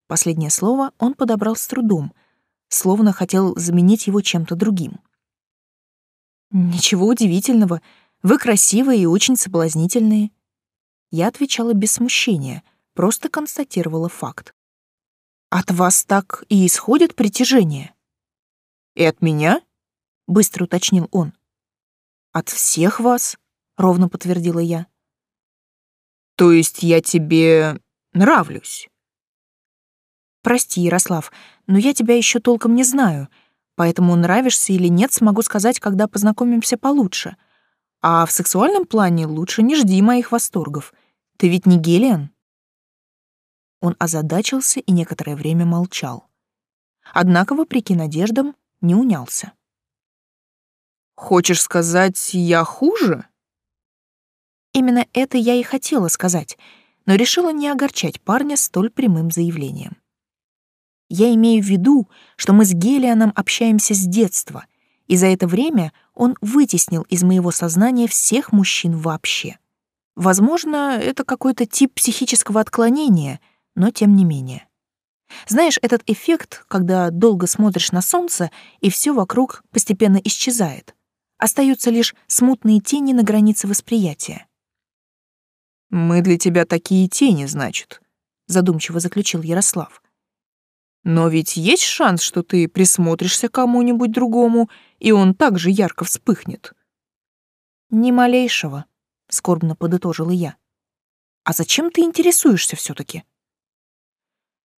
Последнее слово он подобрал с трудом, словно хотел заменить его чем-то другим. «Ничего удивительного. Вы красивые и очень соблазнительные». Я отвечала без смущения, просто констатировала факт. «От вас так и исходит притяжение?» «И от меня?» — быстро уточнил он. «От всех вас», — ровно подтвердила я. «То есть я тебе нравлюсь?» «Прости, Ярослав, но я тебя еще толком не знаю, поэтому нравишься или нет, смогу сказать, когда познакомимся получше. А в сексуальном плане лучше не жди моих восторгов. Ты ведь не Гелиан?» Он озадачился и некоторое время молчал. Однако, вопреки надеждам, не унялся. Хочешь сказать, я хуже? Именно это я и хотела сказать, но решила не огорчать парня столь прямым заявлением. Я имею в виду, что мы с Гелианом общаемся с детства, и за это время он вытеснил из моего сознания всех мужчин вообще. Возможно, это какой-то тип психического отклонения, но тем не менее. Знаешь, этот эффект, когда долго смотришь на солнце, и все вокруг постепенно исчезает. Остаются лишь смутные тени на границе восприятия. «Мы для тебя такие тени, значит», — задумчиво заключил Ярослав. «Но ведь есть шанс, что ты присмотришься к кому-нибудь другому, и он также ярко вспыхнет». «Ни малейшего», — скорбно подытожила я. «А зачем ты интересуешься все таки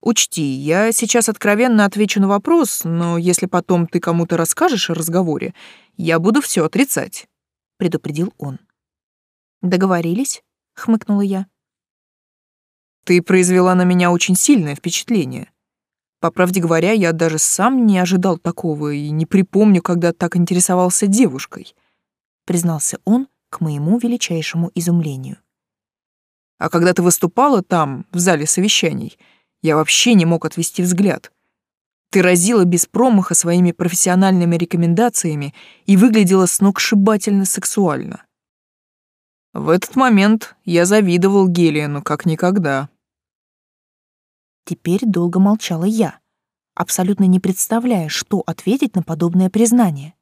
Учти, я сейчас откровенно отвечу на вопрос, но если потом ты кому-то расскажешь о разговоре, я буду все отрицать», — предупредил он. «Договорились?» — хмыкнула я. «Ты произвела на меня очень сильное впечатление. По правде говоря, я даже сам не ожидал такого и не припомню, когда так интересовался девушкой», — признался он к моему величайшему изумлению. «А когда ты выступала там, в зале совещаний, — я вообще не мог отвести взгляд. Ты разила без промаха своими профессиональными рекомендациями и выглядела сногсшибательно сексуально. В этот момент я завидовал Гелиану как никогда. Теперь долго молчала я, абсолютно не представляя, что ответить на подобное признание.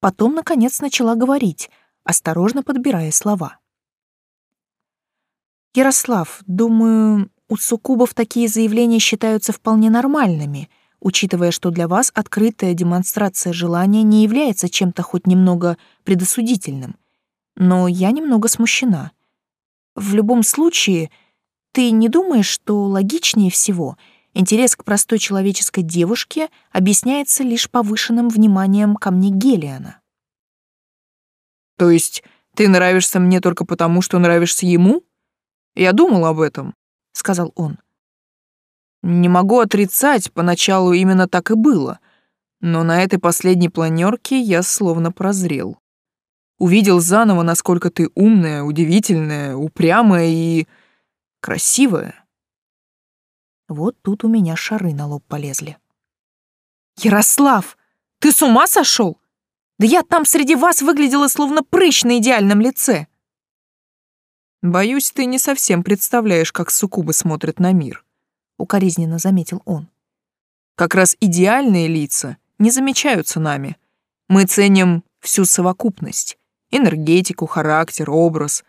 Потом, наконец, начала говорить, осторожно подбирая слова. «Ярослав, думаю, у суккубов такие заявления считаются вполне нормальными, учитывая, что для вас открытая демонстрация желания не является чем-то хоть немного предосудительным. Но я немного смущена. В любом случае, ты не думаешь, что логичнее всего интерес к простой человеческой девушке объясняется лишь повышенным вниманием ко мне Гелиана? То есть ты нравишься мне только потому, что нравишься ему? Я думал об этом сказал он. Не могу отрицать, поначалу именно так и было, но на этой последней планерке я словно прозрел. Увидел заново, насколько ты умная, удивительная, упрямая и красивая. Вот тут у меня шары на лоб полезли. Ярослав, ты с ума сошел? Да я там среди вас выглядела словно прыщ на идеальном лице. «Боюсь, ты не совсем представляешь, как суккубы смотрят на мир», — укоризненно заметил он. «Как раз идеальные лица не замечаются нами. Мы ценим всю совокупность — энергетику, характер, образ.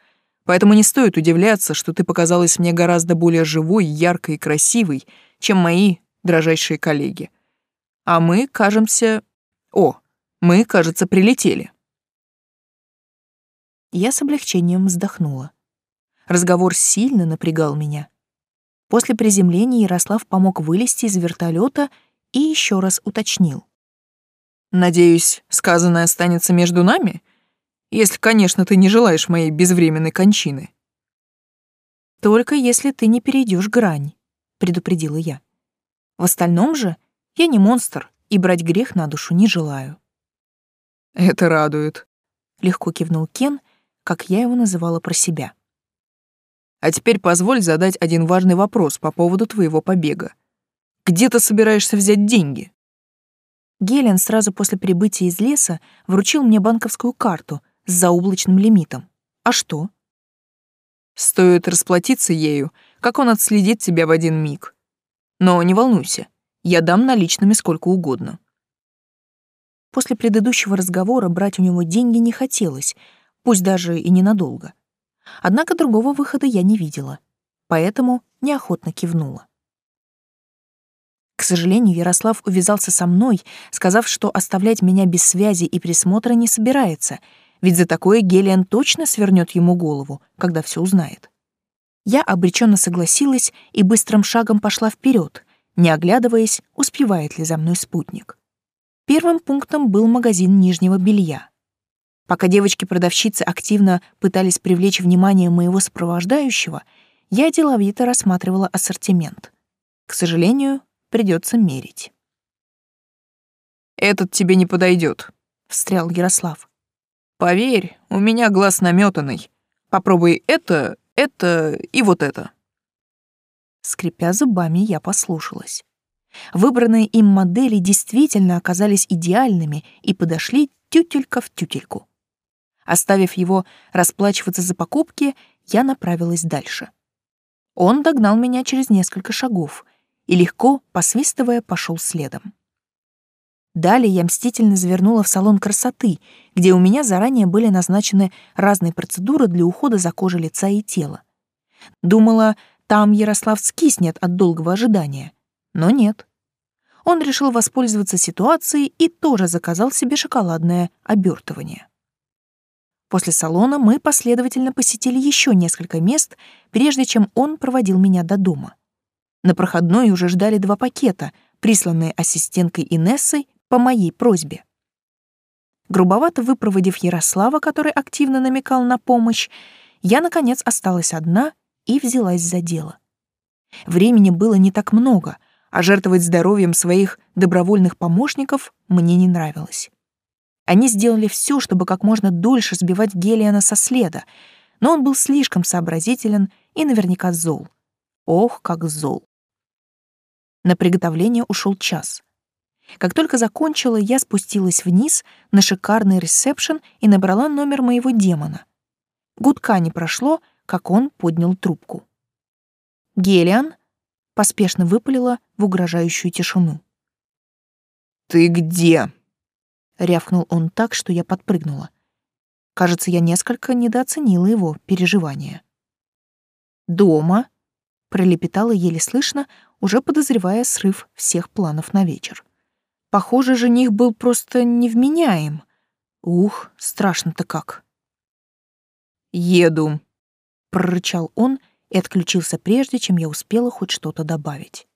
Поэтому не стоит удивляться, что ты показалась мне гораздо более живой, яркой и красивой, чем мои дрожайшие коллеги. А мы, кажемся... О, мы, кажется, прилетели. Я с облегчением вздохнула. Разговор сильно напрягал меня. После приземления Ярослав помог вылезти из вертолета и еще раз уточнил. «Надеюсь, сказанное останется между нами?» Если, конечно, ты не желаешь моей безвременной кончины. Только если ты не перейдешь грань, предупредила я. В остальном же я не монстр и брать грех на душу не желаю. Это радует, легко кивнул Кен, как я его называла про себя. А теперь позволь задать один важный вопрос по поводу твоего побега. Где ты собираешься взять деньги? Гелен сразу после прибытия из леса вручил мне банковскую карту, с заоблачным лимитом. А что? Стоит расплатиться ею, как он отследит тебя в один миг. Но не волнуйся, я дам наличными сколько угодно. После предыдущего разговора брать у него деньги не хотелось, пусть даже и ненадолго. Однако другого выхода я не видела, поэтому неохотно кивнула. К сожалению, Ярослав увязался со мной, сказав, что оставлять меня без связи и присмотра не собирается — ведь за такое Гелиан точно свернет ему голову, когда все узнает. Я обреченно согласилась и быстрым шагом пошла вперед, не оглядываясь, успевает ли за мной спутник. Первым пунктом был магазин нижнего белья. Пока девочки-продавщицы активно пытались привлечь внимание моего сопровождающего, я деловито рассматривала ассортимент. К сожалению, придется мерить. «Этот тебе не подойдет, встрял Ярослав. Поверь, у меня глаз наметанный. Попробуй это, это и вот это. Скрипя зубами, я послушалась. Выбранные им модели действительно оказались идеальными и подошли тютелька в тютельку. Оставив его расплачиваться за покупки, я направилась дальше. Он догнал меня через несколько шагов и легко, посвистывая, пошел следом. Далее я мстительно завернула в салон красоты, где у меня заранее были назначены разные процедуры для ухода за кожей лица и тела. Думала, там Ярослав скиснет от долгого ожидания. Но нет. Он решил воспользоваться ситуацией и тоже заказал себе шоколадное обертывание. После салона мы последовательно посетили еще несколько мест, прежде чем он проводил меня до дома. На проходной уже ждали два пакета, присланные ассистенткой Инессой по моей просьбе. Грубовато выпроводив Ярослава, который активно намекал на помощь, я, наконец, осталась одна и взялась за дело. Времени было не так много, а жертвовать здоровьем своих добровольных помощников мне не нравилось. Они сделали все, чтобы как можно дольше сбивать Гелиана со следа, но он был слишком сообразителен и наверняка зол. Ох, как зол. На приготовление ушел час. Как только закончила, я спустилась вниз на шикарный ресепшн и набрала номер моего демона. Гудка не прошло, как он поднял трубку. «Гелиан?» — поспешно выпалила в угрожающую тишину. «Ты где?» — рявкнул он так, что я подпрыгнула. Кажется, я несколько недооценила его переживания. «Дома?» — пролепетала еле слышно, уже подозревая срыв всех планов на вечер. Похоже, жених был просто невменяем. Ух, страшно-то как. «Еду», — прорычал он и отключился прежде, чем я успела хоть что-то добавить.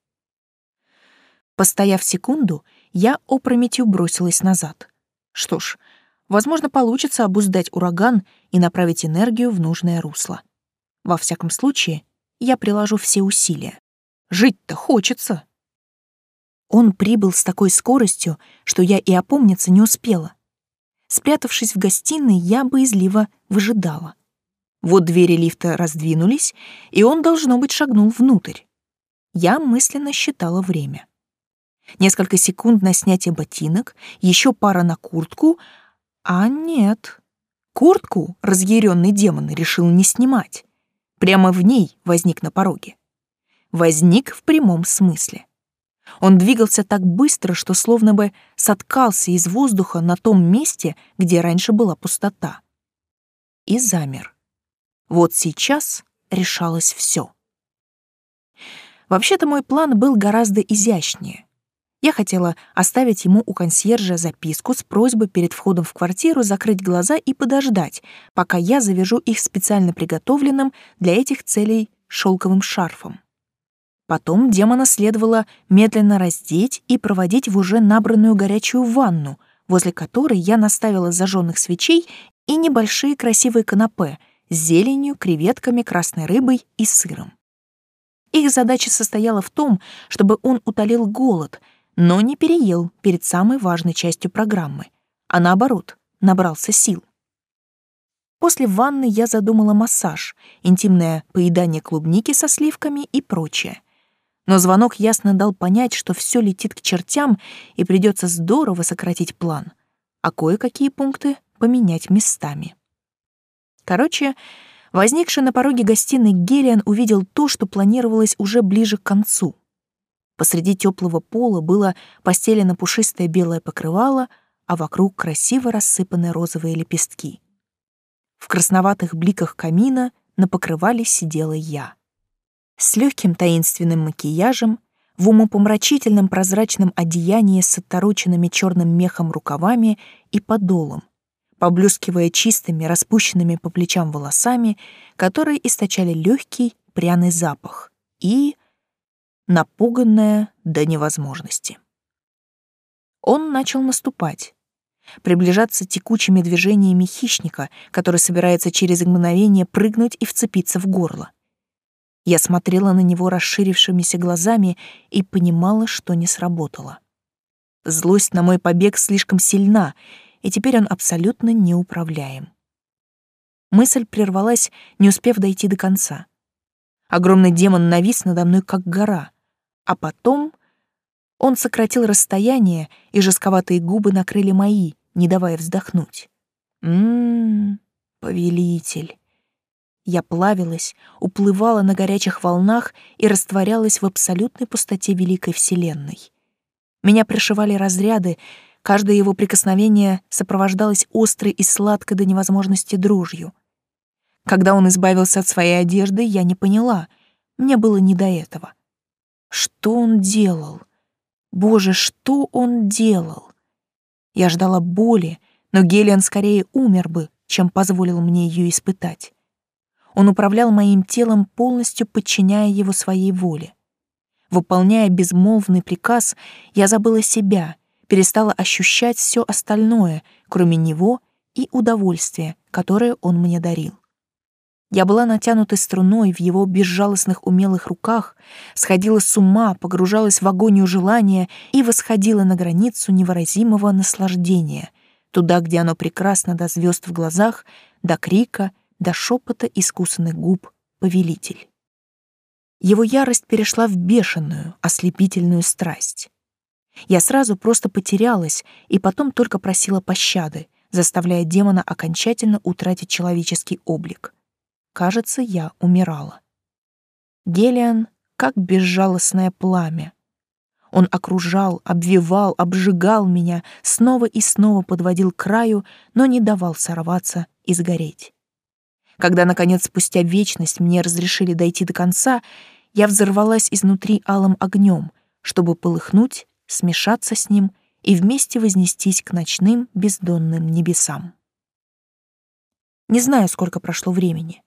Постояв секунду, я опрометью бросилась назад. Что ж, возможно, получится обуздать ураган и направить энергию в нужное русло. Во всяком случае, я приложу все усилия. Жить-то хочется. Он прибыл с такой скоростью, что я и опомниться не успела. Спрятавшись в гостиной, я боязливо выжидала. Вот двери лифта раздвинулись, и он, должно быть, шагнул внутрь. Я мысленно считала время. Несколько секунд на снятие ботинок, еще пара на куртку, а нет. Куртку разъяренный демон решил не снимать. Прямо в ней возник на пороге. Возник в прямом смысле. Он двигался так быстро, что словно бы соткался из воздуха на том месте, где раньше была пустота. И замер. Вот сейчас решалось все. Вообще-то мой план был гораздо изящнее. Я хотела оставить ему у консьержа записку с просьбой перед входом в квартиру закрыть глаза и подождать, пока я завяжу их специально приготовленным для этих целей шелковым шарфом. Потом демона следовало медленно раздеть и проводить в уже набранную горячую ванну, возле которой я наставила зажженных свечей и небольшие красивые канапе с зеленью, креветками, красной рыбой и сыром. Их задача состояла в том, чтобы он утолил голод, но не переел перед самой важной частью программы, а наоборот, набрался сил. После ванны я задумала массаж, интимное поедание клубники со сливками и прочее. Но звонок ясно дал понять, что все летит к чертям и придется здорово сократить план, а кое-какие пункты поменять местами. Короче, Возникший на пороге гостиной Гелиан увидел то, что планировалось уже ближе к концу. Посреди теплого пола было постелено пушистое белое покрывало, а вокруг красиво рассыпаны розовые лепестки. В красноватых бликах камина на покрывале сидела я. С легким таинственным макияжем, в умопомрачительном прозрачном одеянии с отороченными черным мехом рукавами и подолом, поблескивая чистыми, распущенными по плечам волосами, которые источали легкий пряный запах, и напуганная до невозможности. Он начал наступать, приближаться текучими движениями хищника, который собирается через мгновение прыгнуть и вцепиться в горло. Я смотрела на него расширившимися глазами и понимала, что не сработало. Злость на мой побег слишком сильна, и теперь он абсолютно неуправляем. Мысль прервалась, не успев дойти до конца. Огромный демон навис надо мной, как гора, а потом он сократил расстояние, и жестковатые губы накрыли мои, не давая вздохнуть. Ммм, повелитель. Я плавилась, уплывала на горячих волнах и растворялась в абсолютной пустоте великой вселенной. Меня пришивали разряды, Каждое его прикосновение сопровождалось острой и сладкой до невозможности дрожью. Когда он избавился от своей одежды, я не поняла. Мне было не до этого. Что он делал? Боже, что он делал? Я ждала боли, но Гелиан скорее умер бы, чем позволил мне ее испытать. Он управлял моим телом, полностью подчиняя его своей воле. Выполняя безмолвный приказ, я забыла себя перестала ощущать все остальное, кроме него и удовольствия, которое он мне дарил. Я была натянутой струной в его безжалостных умелых руках, сходила с ума, погружалась в агонию желания и восходила на границу невыразимого наслаждения, туда, где оно прекрасно до звезд в глазах, до крика, до шепота искусанных губ «Повелитель». Его ярость перешла в бешеную, ослепительную страсть. Я сразу просто потерялась и потом только просила пощады, заставляя демона окончательно утратить человеческий облик. Кажется, я умирала. Гелиан как безжалостное пламя. Он окружал, обвивал, обжигал меня, снова и снова подводил к краю, но не давал сорваться и сгореть. Когда, наконец, спустя вечность мне разрешили дойти до конца, я взорвалась изнутри алым огнем, чтобы полыхнуть смешаться с ним и вместе вознестись к ночным бездонным небесам. Не знаю, сколько прошло времени.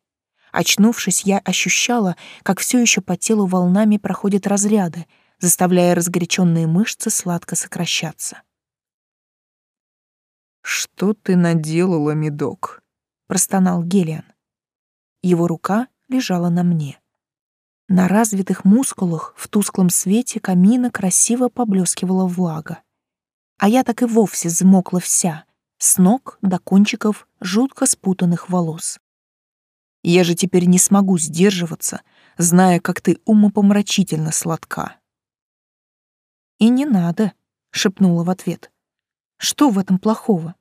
Очнувшись, я ощущала, как все еще по телу волнами проходят разряды, заставляя разгоряченные мышцы сладко сокращаться. «Что ты наделала, медок?» — простонал Гелиан. Его рука лежала на мне. На развитых мускулах в тусклом свете камина красиво поблескивала влага. А я так и вовсе взмокла вся, с ног до кончиков жутко спутанных волос. Я же теперь не смогу сдерживаться, зная, как ты умопомрачительно сладка. «И не надо», — шепнула в ответ. «Что в этом плохого?»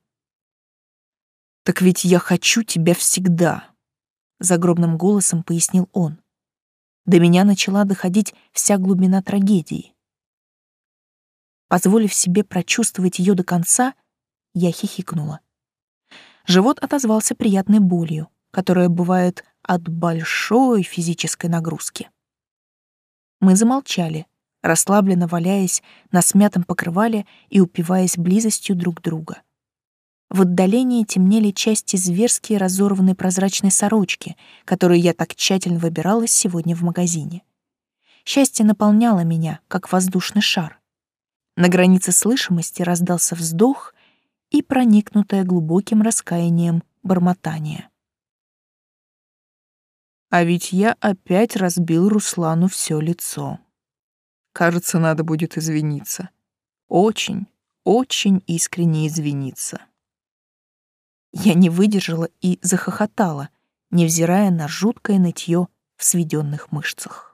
«Так ведь я хочу тебя всегда», — загробным голосом пояснил он. До меня начала доходить вся глубина трагедии. Позволив себе прочувствовать ее до конца, я хихикнула. Живот отозвался приятной болью, которая бывает от большой физической нагрузки. Мы замолчали, расслабленно валяясь на смятом покрывале и упиваясь близостью друг друга. В отдалении темнели части зверски разорванной прозрачной сорочки, которую я так тщательно выбирала сегодня в магазине. Счастье наполняло меня, как воздушный шар. На границе слышимости раздался вздох и проникнутое глубоким раскаянием бормотание. А ведь я опять разбил Руслану все лицо. Кажется, надо будет извиниться. Очень, очень искренне извиниться. Я не выдержала и захохотала, невзирая на жуткое нытье в сведенных мышцах.